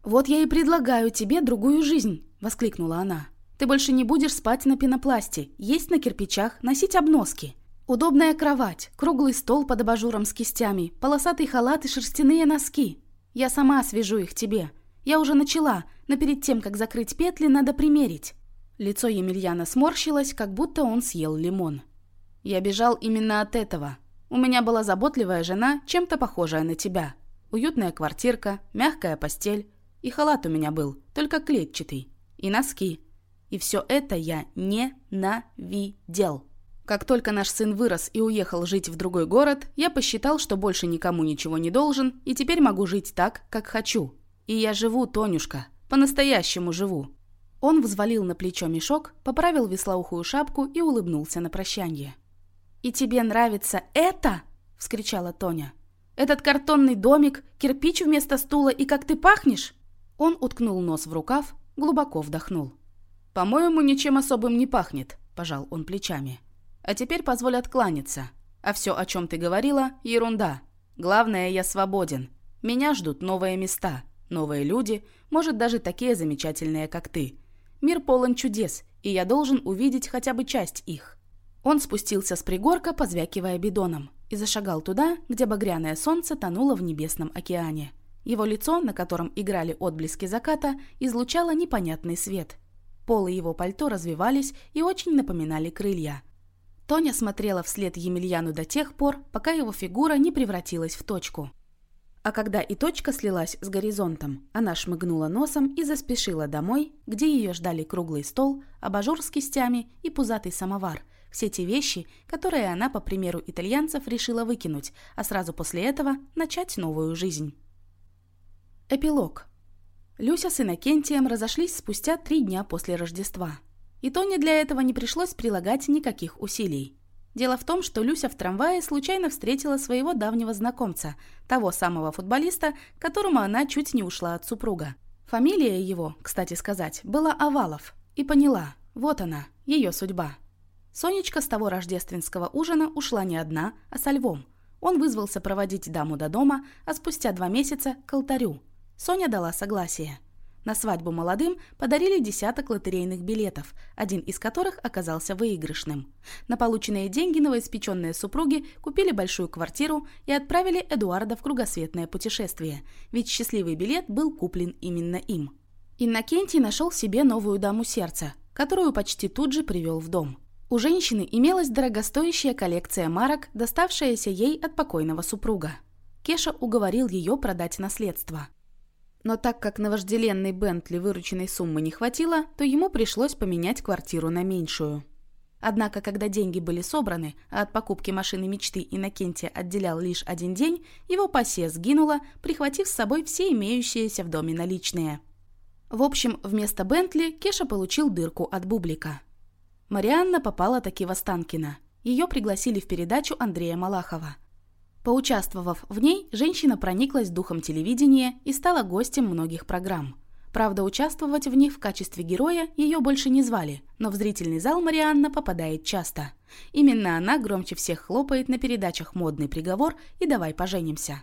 «Вот я и предлагаю тебе другую жизнь», – воскликнула она. «Ты больше не будешь спать на пенопласте, есть на кирпичах, носить обноски. Удобная кровать, круглый стол под абажуром с кистями, полосатый халат и шерстяные носки. Я сама свяжу их тебе. Я уже начала, но перед тем, как закрыть петли, надо примерить». Лицо Емельяна сморщилось, как будто он съел лимон. «Я бежал именно от этого. У меня была заботливая жена, чем-то похожая на тебя. Уютная квартирка, мягкая постель. И халат у меня был, только клетчатый. И носки. И все это я ненавидел». Как только наш сын вырос и уехал жить в другой город, я посчитал, что больше никому ничего не должен, и теперь могу жить так, как хочу. И я живу, Тонюшка, по-настоящему живу». Он взвалил на плечо мешок, поправил веслоухую шапку и улыбнулся на прощание. «И тебе нравится это?» – вскричала Тоня. «Этот картонный домик, кирпич вместо стула и как ты пахнешь?» Он уткнул нос в рукав, глубоко вдохнул. «По-моему, ничем особым не пахнет», – пожал он плечами. А теперь позволь откланяться. А все, о чем ты говорила, ерунда. Главное, я свободен. Меня ждут новые места, новые люди, может, даже такие замечательные, как ты. Мир полон чудес, и я должен увидеть хотя бы часть их». Он спустился с пригорка, позвякивая бидоном, и зашагал туда, где багряное солнце тонуло в небесном океане. Его лицо, на котором играли отблески заката, излучало непонятный свет. Полы его пальто развивались и очень напоминали крылья – Тоня смотрела вслед Емельяну до тех пор, пока его фигура не превратилась в точку. А когда и точка слилась с горизонтом, она шмыгнула носом и заспешила домой, где ее ждали круглый стол, абажур с кистями и пузатый самовар. Все те вещи, которые она, по примеру итальянцев, решила выкинуть, а сразу после этого начать новую жизнь. Эпилог. Люся с Иннокентием разошлись спустя три дня после Рождества. И Тоне для этого не пришлось прилагать никаких усилий. Дело в том, что Люся в трамвае случайно встретила своего давнего знакомца, того самого футболиста, которому она чуть не ушла от супруга. Фамилия его, кстати сказать, была Овалов. И поняла, вот она, ее судьба. Сонечка с того рождественского ужина ушла не одна, а со львом. Он вызвался проводить даму до дома, а спустя два месяца – к алтарю. Соня дала согласие. На свадьбу молодым подарили десяток лотерейных билетов, один из которых оказался выигрышным. На полученные деньги новоиспеченные супруги купили большую квартиру и отправили Эдуарда в кругосветное путешествие, ведь счастливый билет был куплен именно им. Иннокентий нашел себе новую даму сердца, которую почти тут же привел в дом. У женщины имелась дорогостоящая коллекция марок, доставшаяся ей от покойного супруга. Кеша уговорил ее продать наследство. Но так как на вожделенный Бентли вырученной суммы не хватило, то ему пришлось поменять квартиру на меньшую. Однако, когда деньги были собраны, а от покупки машины мечты Иннокентия отделял лишь один день, его пассия сгинула, прихватив с собой все имеющиеся в доме наличные. В общем, вместо Бентли Кеша получил дырку от Бублика. Марианна попала таки в Останкино. Ее пригласили в передачу Андрея Малахова – Поучаствовав в ней, женщина прониклась духом телевидения и стала гостем многих программ. Правда, участвовать в них в качестве героя ее больше не звали, но в зрительный зал Марианна попадает часто. Именно она громче всех хлопает на передачах «Модный приговор» и «Давай поженимся».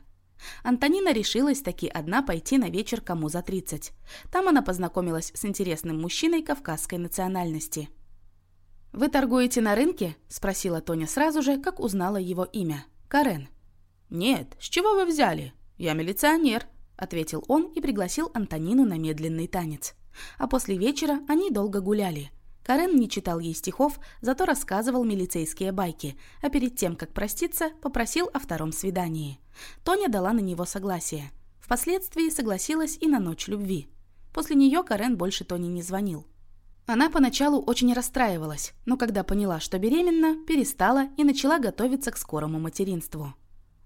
Антонина решилась таки одна пойти на вечер кому за 30. Там она познакомилась с интересным мужчиной кавказской национальности. «Вы торгуете на рынке?» – спросила Тоня сразу же, как узнала его имя. «Карен». «Нет, с чего вы взяли? Я милиционер», — ответил он и пригласил Антонину на медленный танец. А после вечера они долго гуляли. Карен не читал ей стихов, зато рассказывал милицейские байки, а перед тем, как проститься, попросил о втором свидании. Тоня дала на него согласие. Впоследствии согласилась и на ночь любви. После нее Карен больше Тони не звонил. Она поначалу очень расстраивалась, но когда поняла, что беременна, перестала и начала готовиться к скорому материнству.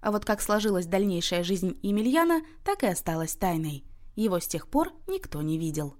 А вот как сложилась дальнейшая жизнь Емельяна, так и осталась тайной. Его с тех пор никто не видел.